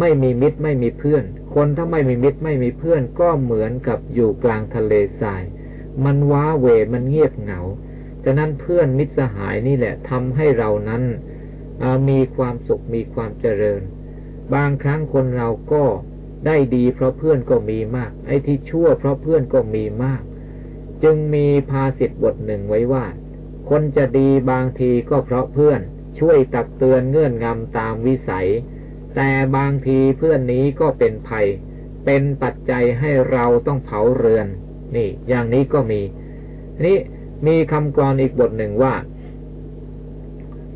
ไม่มีมิตรไม่มีเพื่อน คนถ้าไม่มีมิตรไม่มีเพื่อน ก็เหมือนกับอยู่กลางทะเลทราย มันว้าเวมันเงียบเหงา ฉะนั้นเพื่อนมิตรสหายนี่แหละทำให้เรานั้นมีความสุขมีความเจริญ บางครั้งคนเราก็ได้ดีเพราะเพื่อนก็มีมาก ไอ้ที่ชั่วเพราะเพื่อนก็มีมาก จึงมีภาษิตบทหนึ่งไว้ว่า คนจะดีบางทีก็เพราะเพื่อน ช่วยตักเตือนเงื่อนงำตามวิสัย แต่บางทีเพื่อนนี้ก็เป็นภัย เป็นปัจจัยให้เราต้องเผาเรือน นี่ อย่างนี้ก็มีนี่มีคำกรอนอีกบทหนึ่งว่า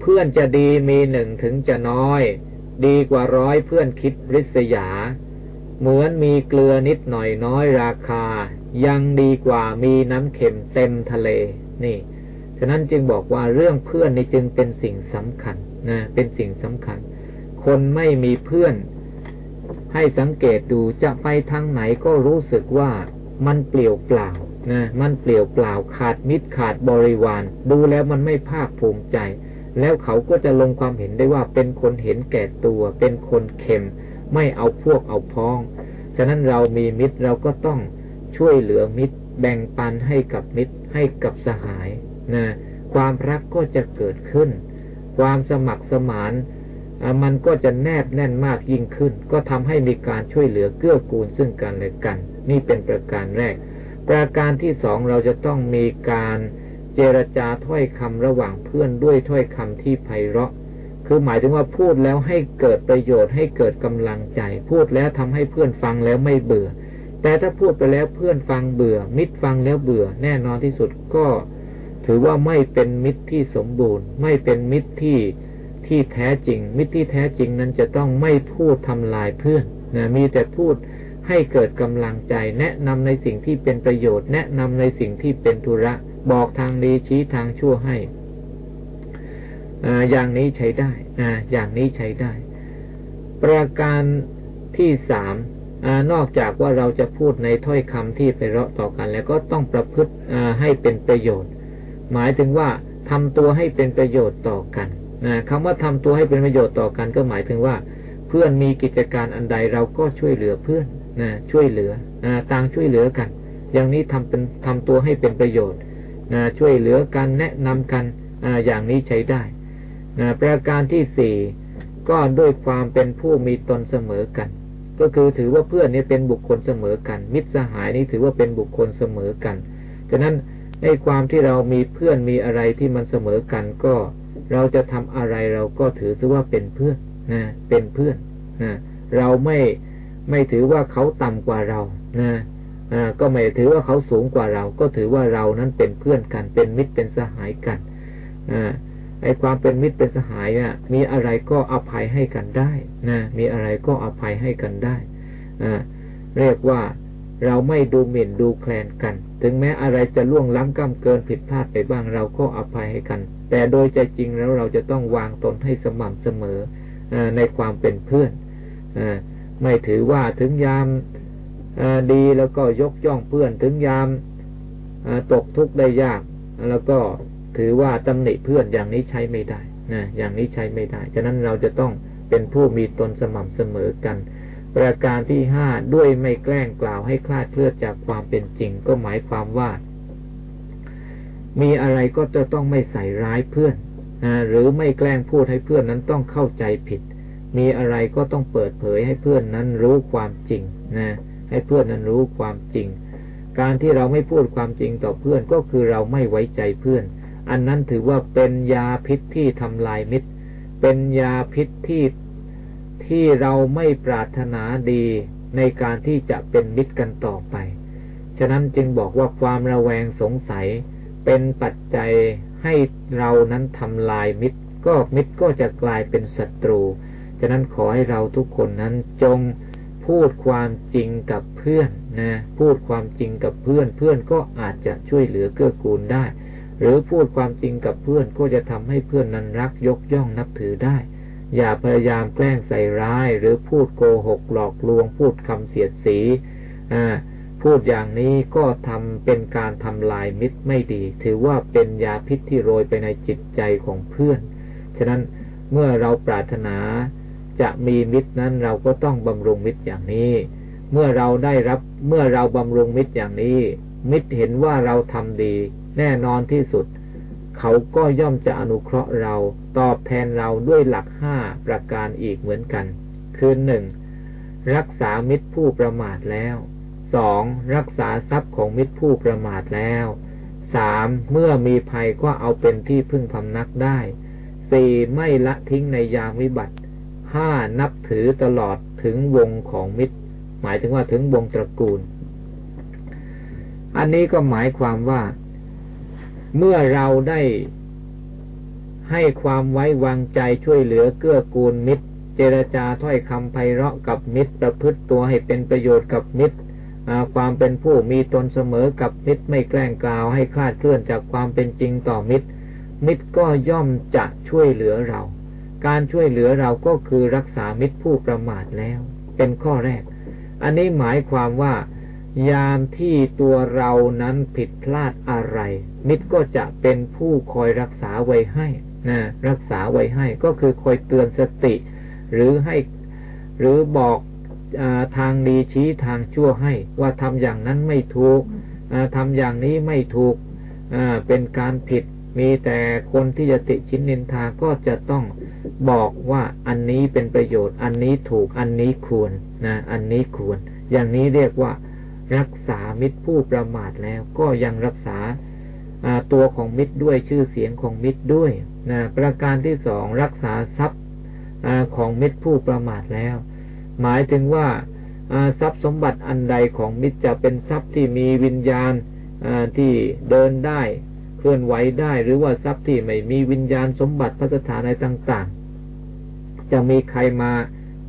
เพื่อนจะดีมีหนึ่งถึงจะน้อย ดีกว่าร้อยเพื่อนคิดริษยา เหมือนมีเกลือนิดหน่อยน้อยราคา ยังดีกว่ามีน้ำเค็มเต็มทะเล นี่ ฉะนั้นจึงบอกว่าเรื่องเพื่อนนี่จึงเป็นสิ่งสำคัญนะเป็นสิ่งสำคัญ คนไม่มีเพื่อน ให้สังเกตดูจะไปทางไหนก็รู้สึกว่ามันเปลี่ยวเปล่านะมันเปลี่ยวเปล่าขาดมิตรขาดบริวาร ดูแล้วมันไม่ภาคภูมิใจ แล้วเขาก็จะลงความเห็นได้ว่าเป็นคนเห็นแก่ตัว เป็นคนเค็ม ไม่เอาพวกเอาพ้อง ฉะนั้นเรามีมิตรเราก็ต้องช่วยเหลือมิตร แบ่งปันให้กับมิตรให้กับสหาย นะความรักก็จะเกิดขึ้น ความสมัครสมานมันก็จะแนบแน่นมากยิ่งขึ้น ก็ทำให้มีการช่วยเหลือเกื้อกูลซึ่งกันและกัน นี่เป็นประการแรก ประการที่สองเราจะต้องมีการเจรจาถ้อยคำระหว่างเพื่อนด้วยถ้อยคำที่ไพเราะ คือหมายถึงว่าพูดแล้วให้เกิดประโยชน์ให้เกิดกำลังใจ พูดแล้วทำให้เพื่อนฟังแล้วไม่เบื่อ แต่ถ้าพูดไปแล้วเพื่อนฟังเบื่อ มิตรฟังแล้วเบื่อ แน่นอนที่สุดก็ ถือว่าไม่เป็นมิตรที่สมบูรณ์ ไม่เป็นมิตรที่ที่แท้จริง มิตรที่แท้จริงนั้นจะต้องไม่พูดทำลายเพื่อนนะมีแต่พูดให้เกิดกำลังใจ แนะนำในสิ่งที่เป็นประโยชน์ แนะนำในสิ่งที่เป็นธุระ บอกทางดีชี้ทางชั่วให้อย่างนี้ใช้ได้อย่างนี้ใช้ได้ ประการที่สามนอกจากว่าเราจะพูดในถ้อยคำที่ไปเราะต่อกัน แล้วก็ต้องประพฤติให้เป็นประโยชน์ หมายถึงว่าทำตัวให้เป็นประโยชน์ต่อกันคำว่าทำตัวให้เป็นประโยชน์ต่อกันก็หมายถึงว่า เพื่อนมีกิจการอันใดเราก็ช่วยเหลือเพื่อนนะช่วยเหลือต่างช่วยเหลือกัน อย่างนี้ทำเป็นทำตัวให้เป็นประโยชน์นะช่วยเหลือกันแนะนำกันออย่างนี้ใช้ได้นะประการที่สี่ก็ด้วยความเป็นผู้มีตนเสมอกัน ก็คือถือว่าเพื่อนนี้เป็นบุคคลเสมอกัน มิตรสหายนี้ถือว่าเป็นบุคคลเสมอกันฉะนั้น ในความที่เรามีเพื่อนมีอะไรที่มันเสมอกันก็ เราจะทำอะไรเราก็ถือซะว่าเป็นเพื่อนนะเป็นเพื่อนนะเราไม่ไม่ถือว่าเขาต่ำกว่าเรานะก็ไม่ถือว่าเขาสูงกว่าเรา ก็ถือว่าเรานั้นเป็นเพื่อนกัน เป็นมิตรเป็นสหายกันไอ้ความเป็นมิตรเป็นสหายเนี่ยมีอะไรก็อภัยให้กันได้นะมีอะไรก็อภัยให้กันได้อ่าเรียกว่า เราไม่ดูหมิ่นดูแคลนกัน ถึงแม้อะไรจะล่วงล้ำก้าเกินผิดพลาดไปบ้างเราก็อภัยให้กัน แต่โดยใจจริงแล้วเราจะต้องวางตนให้สม่ำเสมอในความเป็นเพื่อนไม่ถือว่าถึงยามดีแล้วก็ยกย่องเพื่อน ถึงยามตกทุกข์ได้ยาก แล้วก็ถือว่าตำหนิเพื่อนอย่างนี้ใช้ไม่ได้นะอย่างนี้ใช้ไม่ได้ ฉะนั้นเราจะต้องเป็นผู้มีตนสม่ำเสมอกัน ประการที่ห้าด้วยไม่แกล้งกล่าวให้คลาดเคลื่อนจากความเป็นจริง ก็หมายความว่า มีอะไรก็จะต้องไม่ใส่ร้ายเพื่อนนะหรือไม่แกล้งพูดให้เพื่อนนั้นต้องเข้าใจผิด มีอะไรก็ต้องเปิดเผยให้เพื่อนนั้นรู้ความจริงนะให้เพื่อนนั้นรู้ความจริง การที่เราไม่พูดความจริงต่อเพื่อนก็คือเราไม่ไว้ใจเพื่อน อันนั้นถือว่าเป็นยาพิษที่ทำลายมิตร เป็นยาพิษที่ ที่เราไม่ปรารถนาดีในการที่จะเป็นมิตรกันต่อไป ฉะนั้นจึงบอกว่าความระแวงสงสัยเป็นปัจจัยให้เรานั้นทำลายมิตร ก็มิตรก็จะกลายเป็นศัตรู ฉะนั้นขอให้เราทุกคนนั้นจงพูดความจริงกับเพื่อนนะ พูดความจริงกับเพื่อน เพื่อนก็อาจจะช่วยเหลือเกื้อกูลได้ หรือพูดความจริงกับเพื่อนก็จะทำให้เพื่อนนั้นรักยกย่องนับถือได้ อย่าพยายามแกล้งใส่ร้าย หรือพูดโกหกหลอกลวง พูดคำเสียดสีพูดอย่างนี้ก็ทำเป็นการทำลายมิตรไม่ดี ถือว่าเป็นยาพิษที่โรยไปในจิตใจของเพื่อน ฉะนั้นเมื่อเราปรารถนาจะมีมิตรนั้นเราก็ต้องบำรุงมิตรอย่างนี้ เมื่อเราได้รับเมื่อเราบำรุงมิตรอย่างนี้ มิตรเห็นว่าเราทำดี แน่นอนที่สุด เขาก็ย่อมจะอนุเคราะห์เราตอบแทนเราด้วยหลักห้าประการอีกเหมือนกัน คือหนึ่งรักษามิตรผู้ประมาทแล้วสองรักษาทรัพย์ของมิตรผู้ประมาทแล้วสามเมื่อมีภัยก็เอาเป็นที่พึ่งพำนักได้สี่ไม่ละทิ้งในยามวิบัติห้านับถือตลอดถึงวงของมิตร หมายถึงว่าถึงวงตระกูล อันนี้ก็หมายความว่า เมื่อเราได้ให้ความไว้วางใจช่วยเหลือเกื้อกูลมิตร เจรจาถ้อยคำไพเราะกับมิตร ประพฤติตัวให้เป็นประโยชน์กับมิตรความเป็นผู้มีตนเสมอกับมิตรไม่แกล้งกล่าวให้คลาดเคลื่อนจากความเป็นจริงต่อมิตร มิตรก็ย่อมจะช่วยเหลือเรา การช่วยเหลือเราก็คือรักษามิตรผู้ประมาทแล้ว เป็นข้อแรก อันนี้หมายความว่า ยามที่ตัวเรานั้นผิดพลาดอะไร มิตรก็จะเป็นผู้คอยรักษาไว้ให้นะรักษาไว้ให้ก็คือคอยเตือนสติ หรือให้หรือบอกทางดีชี้ทางชั่วให้ ว่าทำอย่างนั้นไม่ถูกทำอย่างนี้ไม่ถูกเป็นการผิดมีแต่คนที่จะติชินนินทาก็จะต้องบอกว่าอันนี้เป็นประโยชน์ อันนี้ถูกอันนี้ควรนะอันนี้ควร อย่างนี้เรียกว่า รักษามิตรผู้ประมาทแล้วก็ยังรักษาตัวของมิตรด้วยชื่อเสียงของมิตรด้วยนะประการที่สองรักษาทรัพย์ของมิตรผู้ประมาทแล้ว หมายถึงว่าทรัพย์สมบัติอันใดของมิตรจะเป็นทรัพย์ที่มีวิญญาณที่เดินได้เคลื่อนไหวได้หรือว่าทรัพย์ที่ไม่มีวิญญาณสมบัติพัสถานอะไรต่าง ๆ จะมีใครมา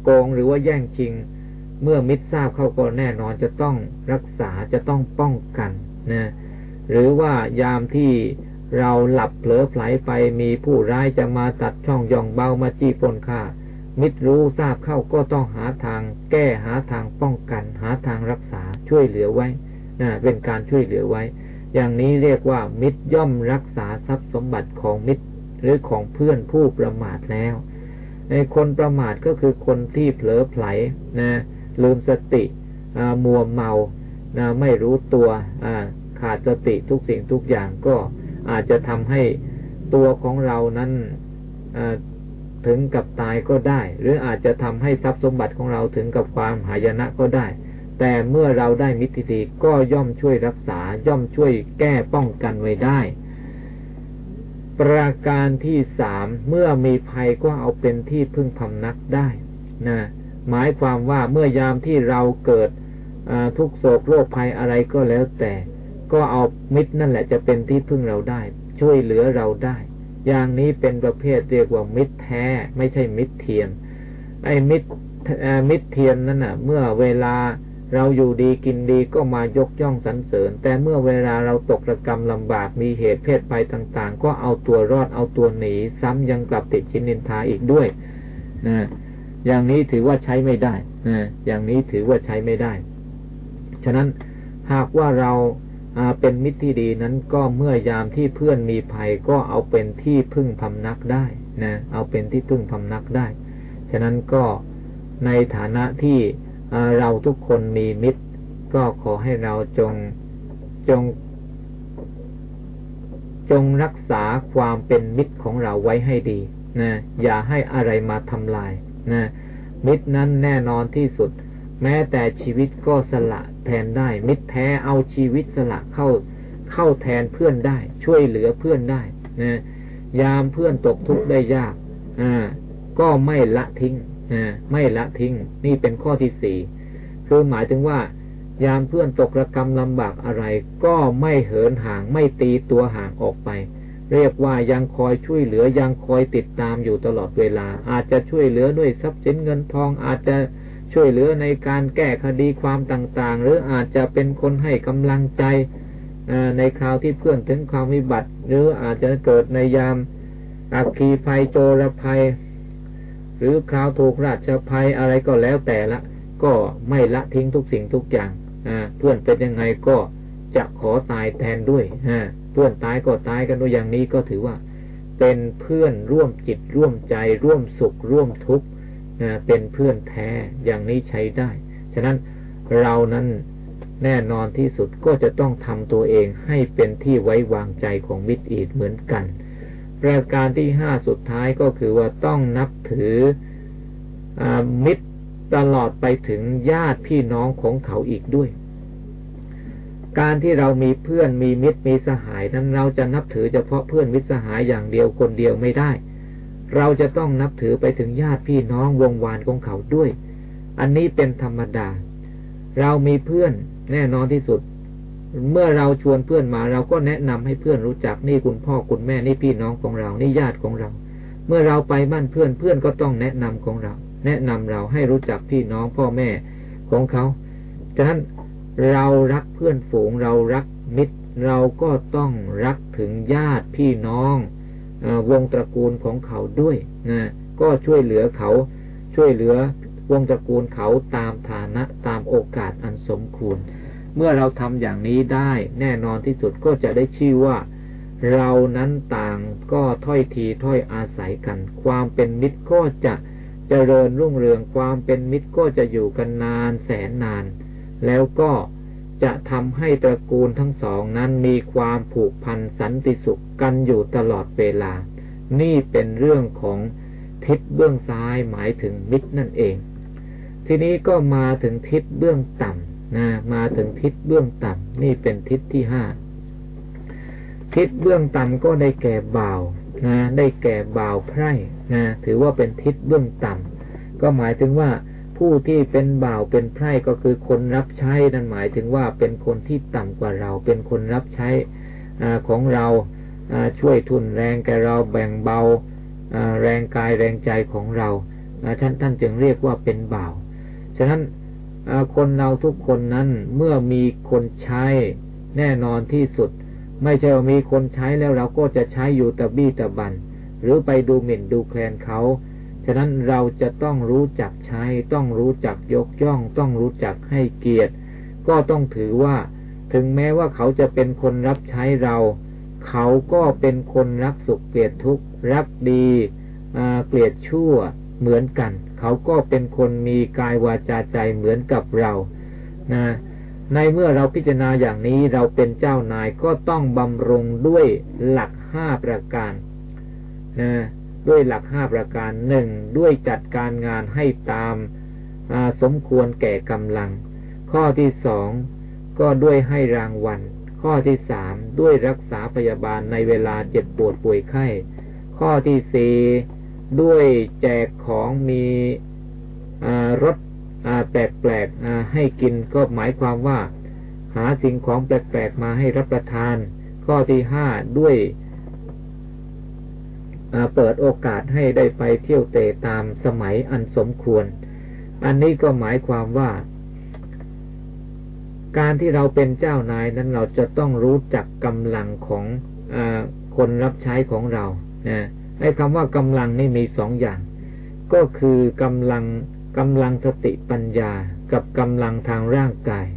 โกงหรือว่าแย่งชิง เมื่อมิตรทราบเข้าก็แน่นอนจะต้องรักษาจะต้องป้องกันนะหรือว่ายามที่เราหลับเผลอไผลไปมีผู้ร้ายจะมาตัดช่องย่องเบามาจี้ปนค่ามิตรรู้ทราบเข้าก็ต้องหาทางแก้หาทางป้องกัน หาทางรักษาช่วยเหลือไว้นะเป็นการช่วยเหลือไว้ อย่างนี้เรียกว่า มิตรย่อมรักษาทรัพย์สมบัติของมิตร หรือของเพื่อนผู้ประมาทแล้วในคนประมาทก็คือคนที่เผลอไผลนะ ลืมสติมัวเมาไม่รู้ตัวขาดสติทุกสิ่งทุกอย่างก็อาจจะทำให้ตัวของเรานั้นถึงกับตายก็ได้ หรืออาจจะทำให้ทรัพย์สมบัติของเราถึงกับความหายนะก็ได้ แต่เมื่อเราได้มิตรดีก็ย่อมช่วยรักษาย่อมช่วยแก้ป้องกันไว้ได้ ประการที่สามเมื่อมีภัยก็เอาเป็นที่พึ่งพำนักได้นะ หมายความว่าเมื่อยามที่เราเกิดทุกโศกโรคภัยอะไรก็แล้วแต่ ก็เอามิตรนั่นแหละจะเป็นที่พึ่งเราได้ ช่วยเหลือเราได้ อย่างนี้เป็นประเภทเรียกว่ามิตรแท้ ไม่ใช่มิตรเทียมไอ้มิตรมิตรเทียมนั่นน่ะ เมื่อเวลาเราอยู่ดีกินดีก็มายกย่องสรรเสริญ แต่เมื่อเวลาเราตกระกรรมลำบากมีเหตุเพศภัยต่าง ๆ ก็เอาตัวรอดเอาตัวหนี ซ้ำยังกลับติดชินนินทาอีกด้วยนะ อย่างนี้ถือว่าใช้ไม่ได้นะอย่างนี้ถือว่าใช้ไม่ได้ ฉะนั้นหากว่าเราเป็นมิตรที่ดีนั้นก็เมื่อยามที่เพื่อนมีภัยก็เอาเป็นที่พึ่งพำนักได้นะเอาเป็นที่พึ่งพำนักได้ ฉะนั้นก็ในฐานะที่เราทุกคนมีมิตร ก็ขอให้เราจงจง จงรักษาความเป็นมิตรของเราไว้ให้ดีนะอย่าให้อะไรมาทำลาย นะมิตรนั้นแน่นอนที่สุด แม้แต่ชีวิตก็สละแทนได้ มิตรแท้เอาชีวิตสละเข้าเข้าแทนเพื่อนได้ ช่วยเหลือเพื่อนได้นะยามเพื่อนตกทุกข์ได้ยากอ่าก็ไม่ละทิ้งนะไม่ละทิ้ง นี่เป็นข้อที่สี่คือหมายถึงว่ายามเพื่อนตกระกรรมลำบากอะไร ก็ไม่เหินห่างไม่ตีตัวห่างออกไป เรียกว่ายังคอยช่วยเหลือยังคอยติดตามอยู่ตลอดเวลา อาจจะช่วยเหลือด้วยทรัพย์สินเงินทอง อาจจะช่วยเหลือในการแก้คดีความต่าง ๆ หรืออาจจะเป็นคนให้กำลังใจในคราวที่เพื่อนถึงความวิบัติ หรืออาจจะเกิดในยามอักคีภัยโจรภัย หรือคราวถูกราชภัยอะไรก็แล้วแต่ละ ก็ไม่ละทิ้งทุกสิ่งทุกอย่างเพื่อนเป็นยังไงก็จะขอตายแทนด้วยเพื่อนตายก็ตายกันด้วยอย่างนี้ก็ถือว่า เป็นเพื่อนร่วมจิตร่วมใจ ร่วมสุข ร่วมทุกข์เป็นเพื่อนแท้อย่างนี้ใช้ได้ ฉะนั้นเรานั้นแน่นอนที่สุดก็จะต้องทำตัวเองให้เป็นที่ไว้วางใจของมิตรอีกเหมือนกัน ประการที่ห้าสุดท้ายก็คือว่าต้องนับถืออมิตรตลอดไปถึงญาติพี่น้องของเขาอีกด้วย การที่เรามีเพื่อนมีมิตรมีสหายนั้นเราจะนับถือเฉพาะเพื่อนมิตรสหายอย่างเดียวคนเดียวไม่ได้ เราจะต้องนับถือไปถึงญาติพี่น้องวงวานของเขาด้วย อันนี้เป็นธรรมดา เรามีเพื่อนแน่นอนที่สุด เมื่อเราชวนเพื่อนมาเราก็แนะนำให้เพื่อนรู้จักนี่คุณพ่อคุณแม่นี่พี่น้องของเรานี่ญาติของเรา เมื่อเราไปบ้านเพื่อนเพื่อนก็ต้องแนะนำของเรา แนะนำเราให้รู้จักพี่น้องพ่อแม่ของเขาฉะนั้น เรารักเพื่อนฝูงเรารักมิตร เราก็ต้องรักถึงญาติพี่น้องวงตระกูลของเขาด้วยนะก็ช่วยเหลือเขาช่วยเหลือวงตระกูลเขาตามฐานะตามโอกาสอันสมควร เมื่อเราทำอย่างนี้ได้แน่นอนที่สุดก็จะได้ชื่อว่า เรานั้นต่างก็ถ้อยทีถ้อยอาศัยกัน ความเป็นมิตรก็จะจะเจริญรุ่งเรืองความเป็นมิตรก็จะอยู่กันนานแสนนาน แล้วก็จะทำให้ตระกูลทั้งสองนั้นมีความผูกพันสันติสุขกันอยู่ตลอดเวลา นี่เป็นเรื่องของทิศเบื้องซ้ายหมายถึงมิตรนั่นเอง ทีนี้ก็มาถึงทิศเบื้องต่ำนะ มาถึงทิศเบื้องต่ำนี่เป็นทิศที่ห้า ทิศเบื้องต่ำก็ได้แก่บ่าวนะ ได้แก่บ่าวไพร่นะ ถือว่าเป็นทิศเบื้องต่ำก็หมายถึงว่า ผู้ที่เป็นบ่าวเป็นไพร่ก็คือคนรับใช้นั่นหมายถึงว่าเป็นคนที่ต่ำกว่าเรา เป็นคนรับใช้อของเราช่วยทุนแรงแกเราแบ่งเบาแรงกายแรงใจของเราท่านท่านจึงเรียกว่าเป็นบ่าว ฉะนั้นคนเราทุกคนนั้นเมื่อมีคนใช้แน่นอนที่สุด ไม่ใช่ว่ามีคนใช้แล้วเราก็จะใช้อยู่ตะบี้ตะบัน หรือไปดูหมิ่นดูแคลนเขา ฉะนั้นเราจะต้องรู้จักใช้ ต้องรู้จักยกย่อง ต้องรู้จักให้เกียรติ ก็ต้องถือว่า ถึงแม้ว่าเขาจะเป็นคนรับใช้เรา เขาก็เป็นคนรักสุขเกลียดทุกข์รักดีเกลียดชั่วเหมือนกัน เขาก็เป็นคนมีกายวาจาใจเหมือนกับเรานะในเมื่อเราพิจารณาอย่างนี้เราเป็นเจ้านายก็ต้องบำรุงด้วยหลักห้าประการนะ ด้วยหลักห้าประการหนึ่งด้วยจัดการงานให้ตามสมควรแก่กำลัง ข้อที่สองก็ด้วยให้รางวัล ข้อที่สามด้วยรักษาพยาบาลในเวลาเจ็บปวดป่วยไข้ ข้อที่สี่ด้วยแจกของมีรสแปลกๆให้กินก็หมายความว่า หาสิ่งของแปลกๆมาให้รับประทาน ข้อที่ห้าด้วย เปิดโอกาสให้ได้ไปเที่ยวเตะตามสมัยอันสมควร อันนี้ก็หมายความว่า การที่เราเป็นเจ้านายนั้นเราจะต้องรู้จักกำลังของอคนรับใช้ของเรานะไอ้คำว่ากำลังนี่มีสองอย่าง ก็คือกำลังกำลังสติปัญญากับกำลังทางร่างกาย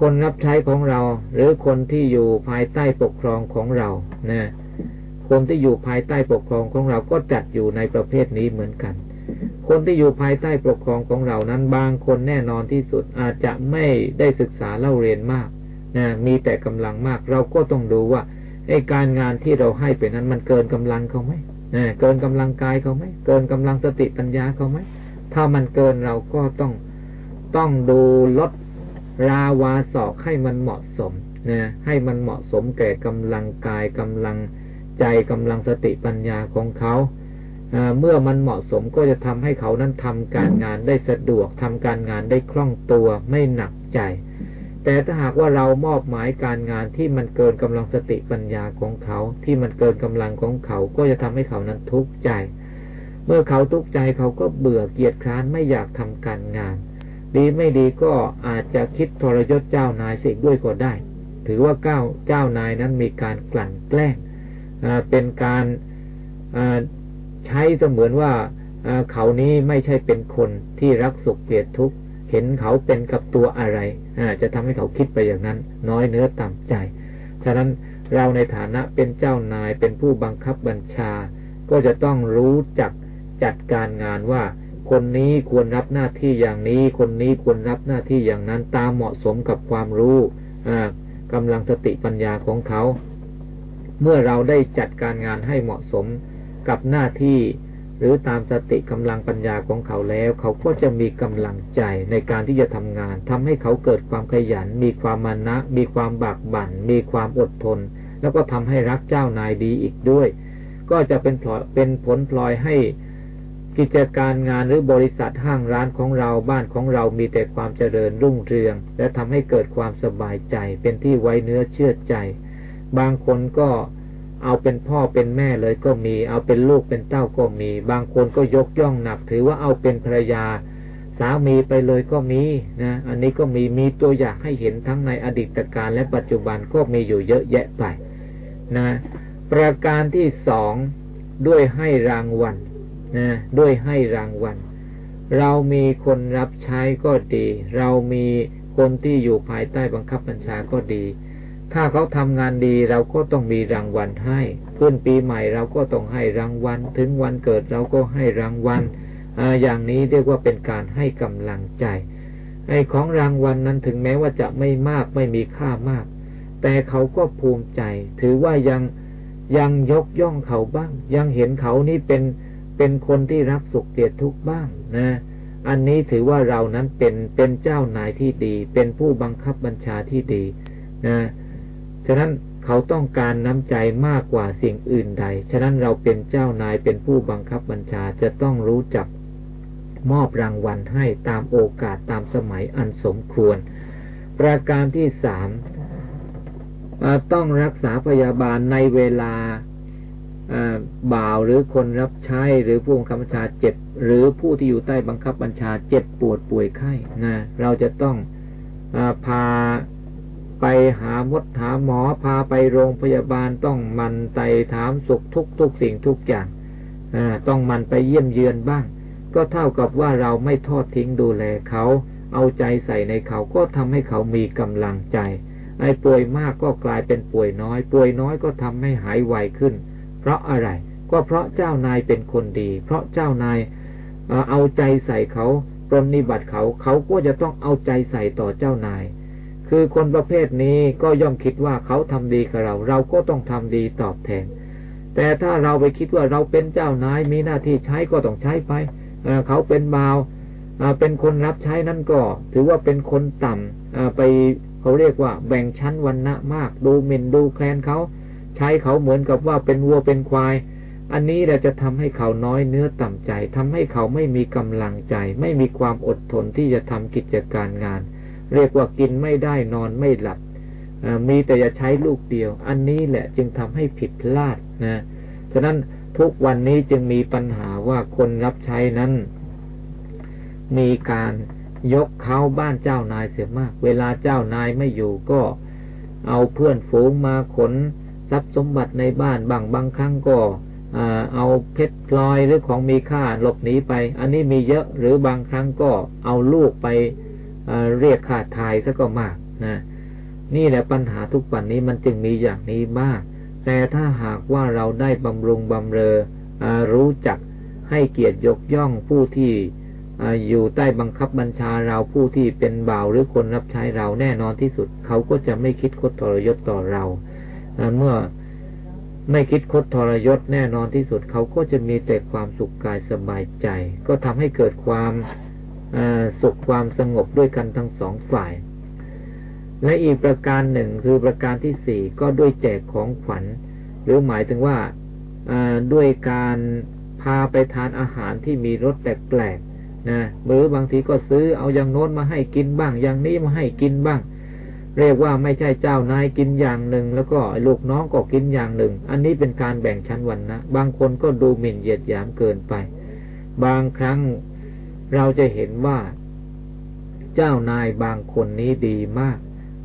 คนรับใช้ของเรา หรือคนที่อยู่ภายใต้ปกครองของเรานะ คนที่อยู่ภายใต้ปกครองของเราก็จัดอยู่ในประเภทนี้เหมือนกัน คนที่อยู่ภายใต้ปกครองของเรานั้นบางคนแน่นอนที่สุดอาจจะไม่ได้ศึกษาเล่าเรียนมากนะมีแต่กำลังมากเราก็ต้องดูว่าไอ้การงานที่เราให้ไปนั้นมันเกินกำลังเขาไหมเกินกำลังกายเขาไหมเกินกำลังสติปัญญาเขาไหมถ้ามันเกินเราก็ต้องต้องดูลดราวาศอกให้มันเหมาะสมนะให้มันเหมาะสมแก่กำลังกายกำลัง ใจกำลังสติปัญญาของเขาเมื่อมันเหมาะสมก็จะทำให้เขานั้นทำการงานได้สะดวกทำการงานได้คล่องตัวไม่หนักใจ แต่ถ้าหากว่าเรามอบหมายการงานที่มันเกินกำลังสติปัญญาของเขา ที่มันเกินกำลังของเขาก็จะทำให้เขานั้นทุกข์ใจ เมื่อเขาทุกข์ใจเขาก็เบื่อเกียจคร้านไม่อยากทำการงาน ดีไม่ดีก็อาจจะคิดทรยศเจ้านายเสียด้วยก็ได้ ถือว่าเก้าเจ้านายนั้นมีการกลั่นแกล้ง เป็นการใช้เสมือนว่าเขานี้ไม่ใช่เป็นคนที่รักสุขเกลียดทุกข์เห็นเขาเป็นกับตัวอะไรจะทำให้เขาคิดไปอย่างนั้น น้อยเนื้อต่ำใจ ฉะนั้นเราในฐานะเป็นเจ้านายเป็นผู้บังคับบัญชา ก็จะต้องรู้จักจัดการงานว่า คนนี้ควรรับหน้าที่อย่างนี้ คนนี้ควรรับหน้าที่อย่างนั้นตามเหมาะสมกับความรู้กำลังสติปัญญาของเขา เมื่อเราได้จัดการงานให้เหมาะสมกับหน้าที่ หรือตามสติกำลังปัญญาของเขาแล้ว เขาก็จะมีกำลังใจในการที่จะทำงานทำให้เขาเกิดความขยัน มีความมานะ มีความบากบั่น มีความอดทน แล้วก็ทำให้รักเจ้านายดีอีกด้วย ก็จะเป็นเป็นผลพลอยให้กิจการงานหรือบริษัทห้างร้านของเราบ้านของเรามีแต่ความเจริญรุ่งเรือง และทำให้เกิดความสบายใจเป็นที่ไว้เนื้อเชื่อใจ บางคนก็เอาเป็นพ่อเป็นแม่เลยก็มี เอาเป็นลูกเป็นเต้าก็มี บางคนก็ยกย่องหนัก ถือว่าเอาเป็นภรรยา สามีไปเลยก็มีนะ อันนี้ก็มีมีตัวอย่างให้เห็นทั้งในอดีตการและปัจจุบันก็มีอยู่เยอะแยะไปนะ ประการที่สองด้วยให้รางวัลนะด้วยให้รางวัล เรามีคนรับใช้ก็ดี เรามีคนที่อยู่ภายใต้บังคับบัญชาก็ดี ถ้าเขาทำงานดีเราก็ต้องมีรางวัลให้ขึ้นปีใหม่เราก็ต้องให้รางวัล ถึงวันเกิดเราก็ให้รางวัลอย่างนี้เรียกว่าเป็นการให้กำลังใจไอ้ของรางวัลนนั้นถึงแม้ว่าจะไม่มากไม่มีค่ามาก แต่เขาก็ภูมิใจ ถือว่ายังยังยกย่องเขาบ้าง ยังเห็นเขานี่เป็นเป็นคนที่รักสุขเกลียดทุกบ้างนะ อันนี้ถือว่าเรานั้นเป็นเป็นเจ้านายที่ดี เป็นผู้บังคับบัญชาที่ดีนะ ฉะนั้นเขาต้องการน้ำใจมากกว่าสิ่งอื่นใด ฉะนั้นเราเป็นเจ้านายเป็นผู้บังคับบัญชาจะต้องรู้จักมอบรางวัลให้ตามโอกาสตามสมัยอันสมควร ประการที่สามต้องรักษาพยาบาลในเวลาบ่าวหรือคนรับใช้หรือผู้บังคับบัญชาเจ็บ หรือผู้ที่อยู่ใต้บังคับบัญชาเจ็บปวดป่วยไข้นะเราจะต้องอพา ไปหามดหาหมอพาไปโรงพยาบาลต้องมันไต่ถามสุขทุกทุกสิ่งทุกอย่างต้องมันไปเยี่ยมเยือนบ้าง ก็เท่ากับว่าเราไม่ทอดทิ้งดูแลเขา เอาใจใส่ในเขาก็ทำให้เขามีกำลังใจไอ้ป่วยมากก็กลายเป็นป่วยน้อย ป่วยน้อยก็ทำให้หายไวขึ้น เพราะอะไร ก็เพราะเจ้านายเป็นคนดี เพราะเจ้านายเอาใจใส่เขาปรนนิบัติเขา เขาก็จะต้องเอาใจใส่ต่อเจ้านาย คือคนประเภทนี้ก็ย่อมคิดว่าเขาทำดีกับเรา เราก็ต้องทำดีตอบแทน แต่ถ้าเราไปคิดว่าเราเป็นเจ้านายมีหน้าที่ใช้ก็ต้องใช้ไปเขาเป็นบ่าวเป็นคนรับใช้นั่นก็ ถือว่าเป็นคนต่ำไปเขาเรียกว่า แบ่งชั้นวันณะมาก ดูหมิ่นดูแคลนเขาใช้เขาเหมือนกับว่าเป็นวัวเป็นควาย อันนี้เราจะทำให้เขาน้อยเนื้อต่ำใจทำให้เขาไม่มีกำลังใจ ไม่มีความอดทนที่จะทำกิจการงาน เรียกว่ากินไม่ได้นอนไม่หลับมีแต่จะใช้ลูกเดียว อันนี้แหละจึงทำให้ผิดพลาดนะฉะนั้นทุกวันนี้จึงมีปัญหาว่าคนรับใช้นั้น มีการยกเขาบ้านเจ้านายเสียมาก เวลาเจ้านายไม่อยู่ก็เอาเพื่อนฝูงมาขนทรัพย์สมบัติในบ้านบางบางครั้งก็เอาเพชรพลอยหรือของมีค่าหลบหนีไป อันนี้มีเยอะหรือบางครั้งก็เอาลูกไป เรียกค่าทายซะก็มากนะนี่แหละปัญหาทุกวันนี้มันจึงมีอย่างนี้มาก แต่ถ้าหากว่าเราได้บำรุงบำเรอรู้จักให้เกียรติยกย่องผู้ที่อยู่ใต้บังคับบัญชาเราผู้ที่เป็นบ่าวหรือคนรับใช้เราแน่นอนที่สุด เขาก็จะไม่คิดคดทรยศต่อเราเมื่อไม่คิดคดทรยศแน่นอนที่สุด เขาก็จะมีแต่ความสุขกายสบายใจ ก็ทำให้เกิดความ สุขความสงบด้วยกันทั้งสองฝ่าย และอีกประการหนึ่งคือประการที่สี่ก็ด้วยแจกของขวัญ หรือหมายถึงว่าด้วยการพาไปทานอาหารที่มีรสแปลกๆนะหรือบางทีก็ซื้อเอาอย่างโน้นมาให้กินบ้าง อย่างนี้มาให้กินบ้าง เรียกว่าไม่ใช่เจ้านายกินอย่างหนึ่ง แล้วก็ลูกน้องก็กินอย่างหนึ่ง อันนี้เป็นการแบ่งชั้นวันนะบางคนก็ดูหมิ่นเหยียดหยามเกินไป บางครั้ง เราจะเห็นว่า เจ้านายบางคนนี้ดีมาก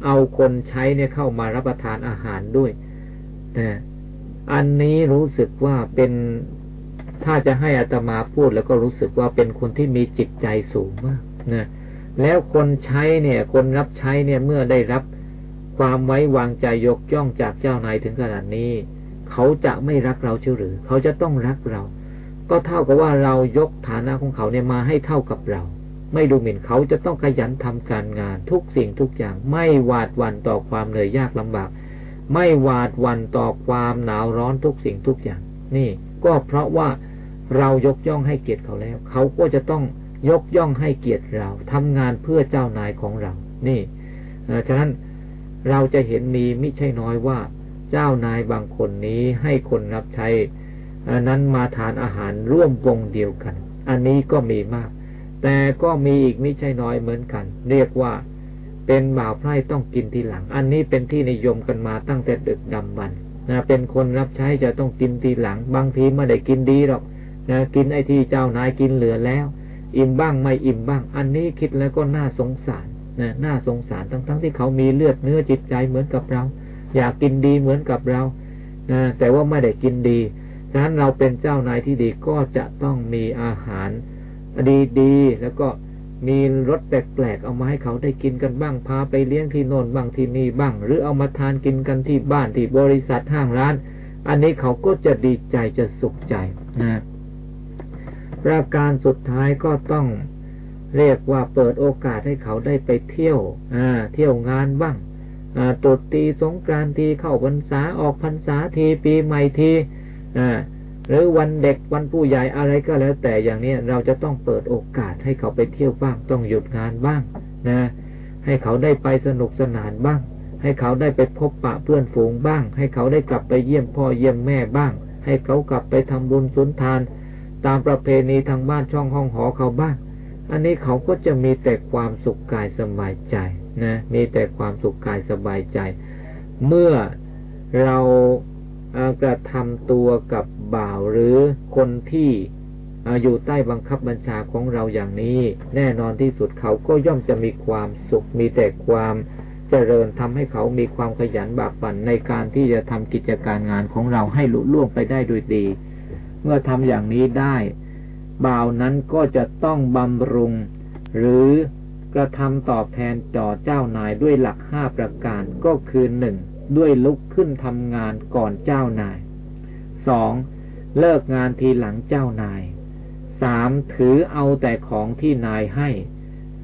เอาคนใช้เนี่ยเข้ามารับประทานอาหารด้วยนะอันนี้รู้สึกว่าเป็นถ้าจะให้อัตมาพูดแล้วก็รู้สึกว่าเป็นคนที่มีจิตใจสูงมากนะแล้วคนใช้เนี่ย คนรับใช้เนี่ยเมื่อได้รับความไว้วางใจยกย่องจากเจ้านายถึงขนาดนี้ เขาจะไม่รักเราเชื่อหรือ เขาจะต้องรักเรา ก็เท่ากับว่าเรายกฐานะของเขาเนี่ยมาให้เท่ากับเรา ไม่ดูหมิ่นเขาจะต้องขยันทำการงานทุกสิ่งทุกอย่าง ไม่หวาดหวั่นต่อความเหนื่อยยากลำบาก ไม่หวาดหวั่นต่อความหนาวร้อนทุกสิ่งทุกอย่าง นี่ ก็เพราะว่าเรายกย่องให้เกียรติเขาแล้ว เขาก็จะต้องยกย่องให้เกียรติเราทำงานเพื่อเจ้านายของเรา นี่ฉะนั้นเราจะเห็นมีไม่ใช่น้อยว่า เจ้านายบางคนนี้ให้คนรับใช้ อันั้นมาทานอาหารร่วมวงเดียวกัน อันนี้ก็มีมาก แต่ก็มีอีกไม่ใช่น้อยเหมือนกัน เรียกว่าเป็นบ่าวไพร่ต้องกินทีหลัง อันนี้เป็นที่นิยมกันมาตั้งแต่ดึกดำบรรนะเป็นคนรับใช้จะต้องกินทีหลัง บางทีไม่ได้กินดีหรอกนะกินไอ้ที่เจ้านายกินเหลือแล้ว อิ่มบ้างไม่อิ่มบ้าง อันนี้คิดแล้วก็น่าสงสารนะน่าสงสารทั้งๆทที่เขามีเลือดเนื้อจิตใจเหมือนกับเรา อยากกินดีเหมือนกับเรานะแต่ว่าไม่ได้กินดี ฉะนั้นเราเป็นเจ้านายที่ดีก็จะต้องมีอาหารดีๆแล้วก็มีรสแปลกๆเอามาให้เขาได้กินกันบ้างพาไปเลี้ยงที่โน่นบ้างที่นี่บ้าง หรือเอามาทานกินกันที่บ้านที่บริษัทห้างร้าน อันนี้เขาก็จะดีใจจะสุขใจนะประการสุดท้ายก็ต้องเรียกว่าเปิดโอกาสให้เขาได้ไปเที่ยวอ่าเที่ยวงานบ้างตรุษตีสงกรานต์ทีเข้าพรรษาออกพรรษาทีปีใหม่ที หรือวันเด็กวันผู้ใหญ่อะไรก็แล้ว แต่อย่างนี้เราจะต้องเปิดโอกาสให้เขาไปเที่ยวบ้าง ต้องหยุดงานบ้างนะ ให้เขาได้ไปสนุกสนานบ้าง ให้เขาได้ไปพบปะเพื่อนฝูงบ้าง ให้เขาได้กลับไปเยี่ยมพ่อเยี่ยมแม่บ้าง ให้เขากลับไปทำบุญสุนทาน ตามประเพณีทางบ้านช่องห้องหอเขาบ้าง อันนี้เขาก็จะมีแต่ความสุขกายสบายใจนะมีแต่ความสุขกายสบายใจ เมื่อเรา กระทำตัวกับบ่าวหรือคนที่อยู่ใต้บังคับบัญชาของเราอย่างนี้ แน่นอนที่สุดเขาก็ย่อมจะมีความสุขมีแต่ความเจริญทำให้เขามีความขยันบากบั่นในการที่จะทำกิจการงานของเราให้ลุล่วงไปได้โดยดี เมื่อทำอย่างนี้ได้บ่าวนั้นก็จะต้องบำรุง หรือกระทำตอบแทนต่อเจ้านายด้วยหลักห้าประการก็คือหนึ่ง ด้วยลุกขึ้นทำงานก่อนเจ้านายสองเลิกงานทีหลังเจ้านายสามถือเอาแต่ของที่นายให้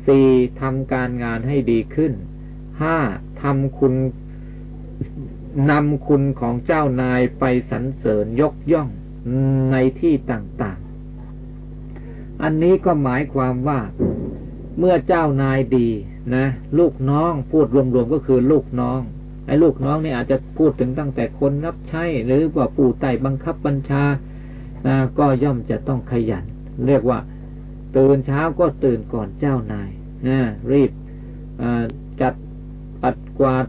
สี่ทำการงานให้ดีขึ้นห้าทำคุณนำคุณของเจ้านายไปสรรเสริญยกย่องในที่ต่างๆ อันนี้ก็หมายความว่าเมื่อเจ้านายดีนะ ลูกน้องพูดรวมๆก็คือลูกน้อง ไอ้ลูกน้องนี่อาจจะพูดถึงตั้งแต่คนรับใช้ หรือว่าผู้ใต้บังคับบัญชาก็ย่อมจะต้องขยัน เรียกว่า ตื่นเช้าก็ตื่นก่อนเจ้านายนะรีบจัดปัดกวาด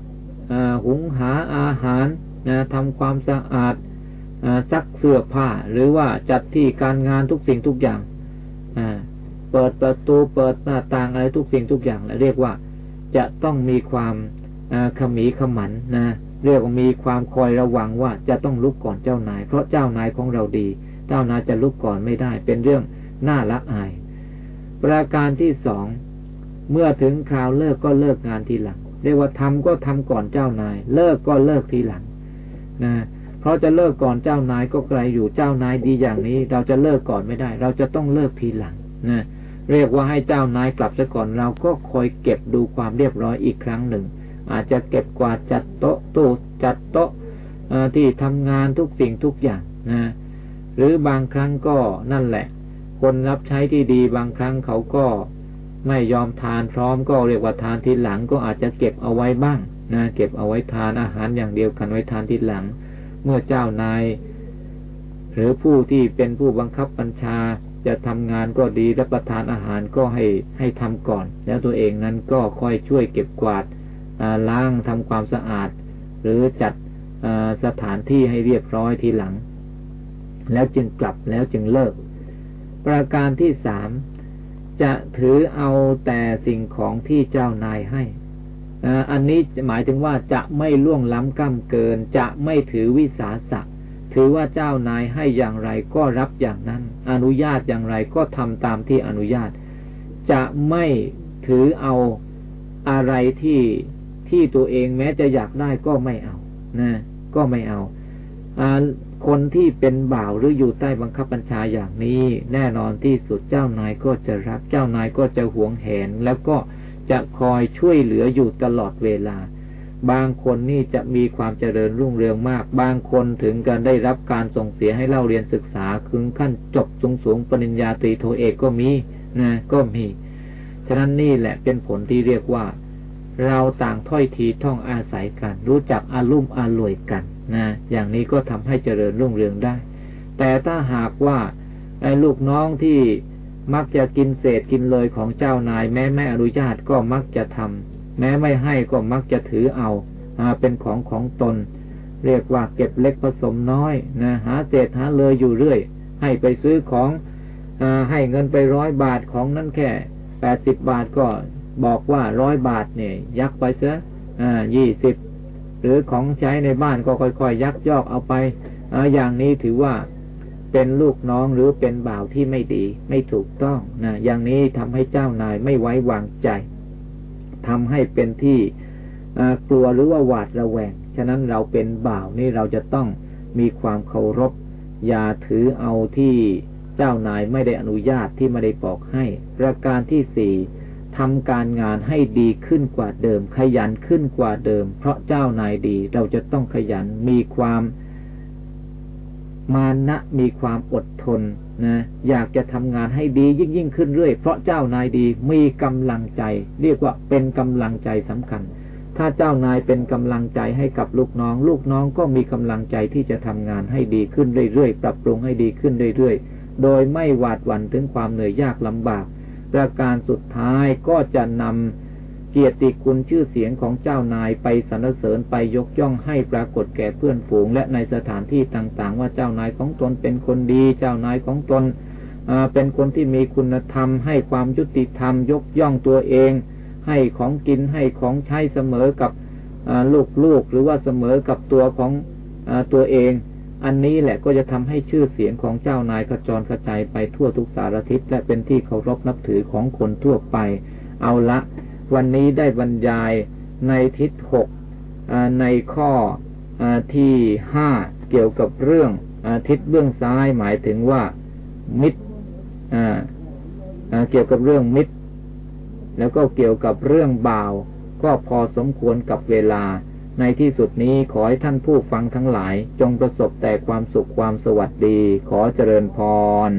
หุงหาอาหารนะทำความสะอาดซักเสื้อผ้า หรือว่าจัดที่การงานทุกสิ่งทุกอย่างเปิดประตูเปิดหน้าต่างอะไรทุกสิ่งทุกอย่างเรียกว่าจะต้องมีความ ขมีขมันนะเรียกว่ามีความคอยระวังว่าจะต้องลุกก่อนเจ้านาย เพราะเจ้านายของเราดี เจ้านายจะลุกก่อนไม่ได้ เป็นเรื่องน่าละอาย ประการที่สองเมื่อถึงคราวเลิกก็เลิกงานทีหลัง เรียกว่าทำก็ทำก่อนเจ้านาย เลิกก็เลิกทีหลังนะเพราะจะเลิกก่อนเจ้านายก็ไกลอยู่เจ้านายดีอย่างนี้ เราจะเลิกก่อนไม่ได้ เราจะต้องเลิกทีหลังนะเรียกว่าให้เจ้านายกลับซะก่อนเราก็คอยเก็บดูความเรียบร้อยอีกครั้งหนึ่ง อาจจะเก็บกวาดจัดโต๊ะตู้จัดโต๊ะที่ทำงานทุกสิ่งทุกอย่างนะหรือบางครั้งก็นั่นแหละ คนรับใช้ที่ดีบางครั้งเขาก็ไม่ยอมทานพร้อมก็เรียกว่าทานทีหลังก็อาจจะเก็บเอาไว้บ้างนะเก็บเอาไว้ทานอาหารอย่างเดียวกันไว้ทานทีหลัง เมื่อเจ้านาย หรือผู้ที่เป็นผู้บังคับบัญชาจะทำงานก็ดีรับประทานอาหารก็ให้ให้ทำก่อน แล้วตัวเองนั้นก็ค่อยช่วยเก็บกวาด ล้างทำความสะอาด หรือจัดสถานที่ให้เรียบร้อยทีหลัง แล้วจึงกลับแล้วจึงเลิก ประการที่สามจะถือเอาแต่สิ่งของที่เจ้านายให้ อันนี้หมายถึงว่าจะไม่ล่วงล้ำก้ำเกิน จะไม่ถือวิสาสะถือว่าเจ้านายให้อย่างไรก็รับอย่างนั้น อนุญาตอย่างไรก็ทำตามที่อนุญาต จะไม่ถือเอาอะไรที่ ที่ตัวเองแม้จะอยากได้ก็ไม่เอา นะ ก็ไม่เอาคนที่เป็นบ่าวหรืออยู่ใต้บังคับบัญชาอย่างนี้ แน่นอนที่สุดเจ้านายก็จะรัก เจ้านายก็จะหวงแหน แล้วก็จะคอยช่วยเหลืออยู่ตลอดเวลา บางคนนี่จะมีความเจริญรุ่งเรืองมาก บางคนถึงกันได้รับการส่งเสียให้เล่าเรียนศึกษาคึงขั้นจบสูงสูงปริญญาตรีโทเอกก็มีนะก็มี ฉะนั้นนี่แหละเป็นผลที่เรียกว่า เราต่างถ้อยทีท่องอาศัยกัน รู้จักอารุ่มอารวยกันนะอย่างนี้ก็ทำให้เจริญรุ่งเรืองได้ แต่ถ้าหากว่าไอ้ลูกน้องที่มักจะกินเศษกินเลยของเจ้านาย แม้ไม่อนุญาตก็มักจะทำแม้ไม่ให้ก็มักจะถือเอาเป็นของของตน เรียกว่าเก็บเล็กผสมน้อยนะหาเศษหาเลยอยู่เรื่อย ให้ไปซื้อของอให้เงินไปร้อยบาทของนั่นแค่แปดสิบบาทก็ บอกว่าร้อยบาทเนี่ย ยักไปเสียยี่สิบหรือของใช้ในบ้านก็ค่อยๆยักยอกเอาไปออย่างนี้ถือว่าเป็นลูกน้องหรือเป็นบ่าวที่ไม่ดี ไม่ถูกต้องนะอย่างนี้ทำให้เจ้านายไม่ไว้วางใจทำให้เป็นที่กลัวหรือว่าหวาดระแวงฉะนั้นเราเป็นบ่าวนี่เราจะต้องมีความเคารพ อย่าถือเอาที่เจ้านายไม่ได้อนุญาตที่ไม่ได้บอกให้ ประการที่สี่ ทำการงานให้ดีขึ้นกว่าเดิม ขยันขึ้นกว่าเดิม เพราะเจ้านายดี เราจะต้องขยันมีความมานะมีความอดทนนะอยากจะทำงานให้ดียิ่งยิ่งขึ้นเรื่อย เพราะเจ้านายดีมีกำลังใจ เรียกว่าเป็นกำลังใจสำคัญ ถ้าเจ้านายเป็นกำลังใจให้กับลูกน้อง ลูกน้องก็มีกำลังใจที่จะทำงานให้ดีขึ้นเรื่อยๆปรับปรุงให้ดีขึ้นเรื่อยๆ โดยไม่หวาดหวั่นถึงความเหนื่อยยากลำบาก ประการสุดท้ายก็จะนำเกียรติคุณชื่อเสียงของเจ้านายไปสรรเสริญไปยกย่องให้ปรากฏแก่เพื่อนฝูง และในสถานที่ต่างๆ ว่าเจ้านายของตนเป็นคนดี เจ้านายของตนเป็นคนที่มีคุณธรรม ให้ความยุติธรรม ยกย่องตัวเอง ให้ของกินให้ของใช้เสมอกับลูกๆหรือว่าเสมอกับตัวของอตัวเอง อันนี้แหละก็จะทำให้ชื่อเสียงของเจ้านายกระจรกระจายไปทั่วทุกสารทิศและเป็นที่เคารพนับถือของคนทั่วไป เอาละ วันนี้ได้บรรยายในทิศหกในข้ออที่ห้าเกี่ยวกับเรื่องอทิศเบื้องซ้ายหมายถึงว่ามิตรเกี่ยวกับเรื่องมิตร แล้วก็เกี่ยวกับเรื่องบ่าว ก็พอสมควรกับเวลา ในที่สุดนี้ขอให้ท่านผู้ฟังทั้งหลายจงประสบแต่ความสุขความสวัสดี ขอเจริญพร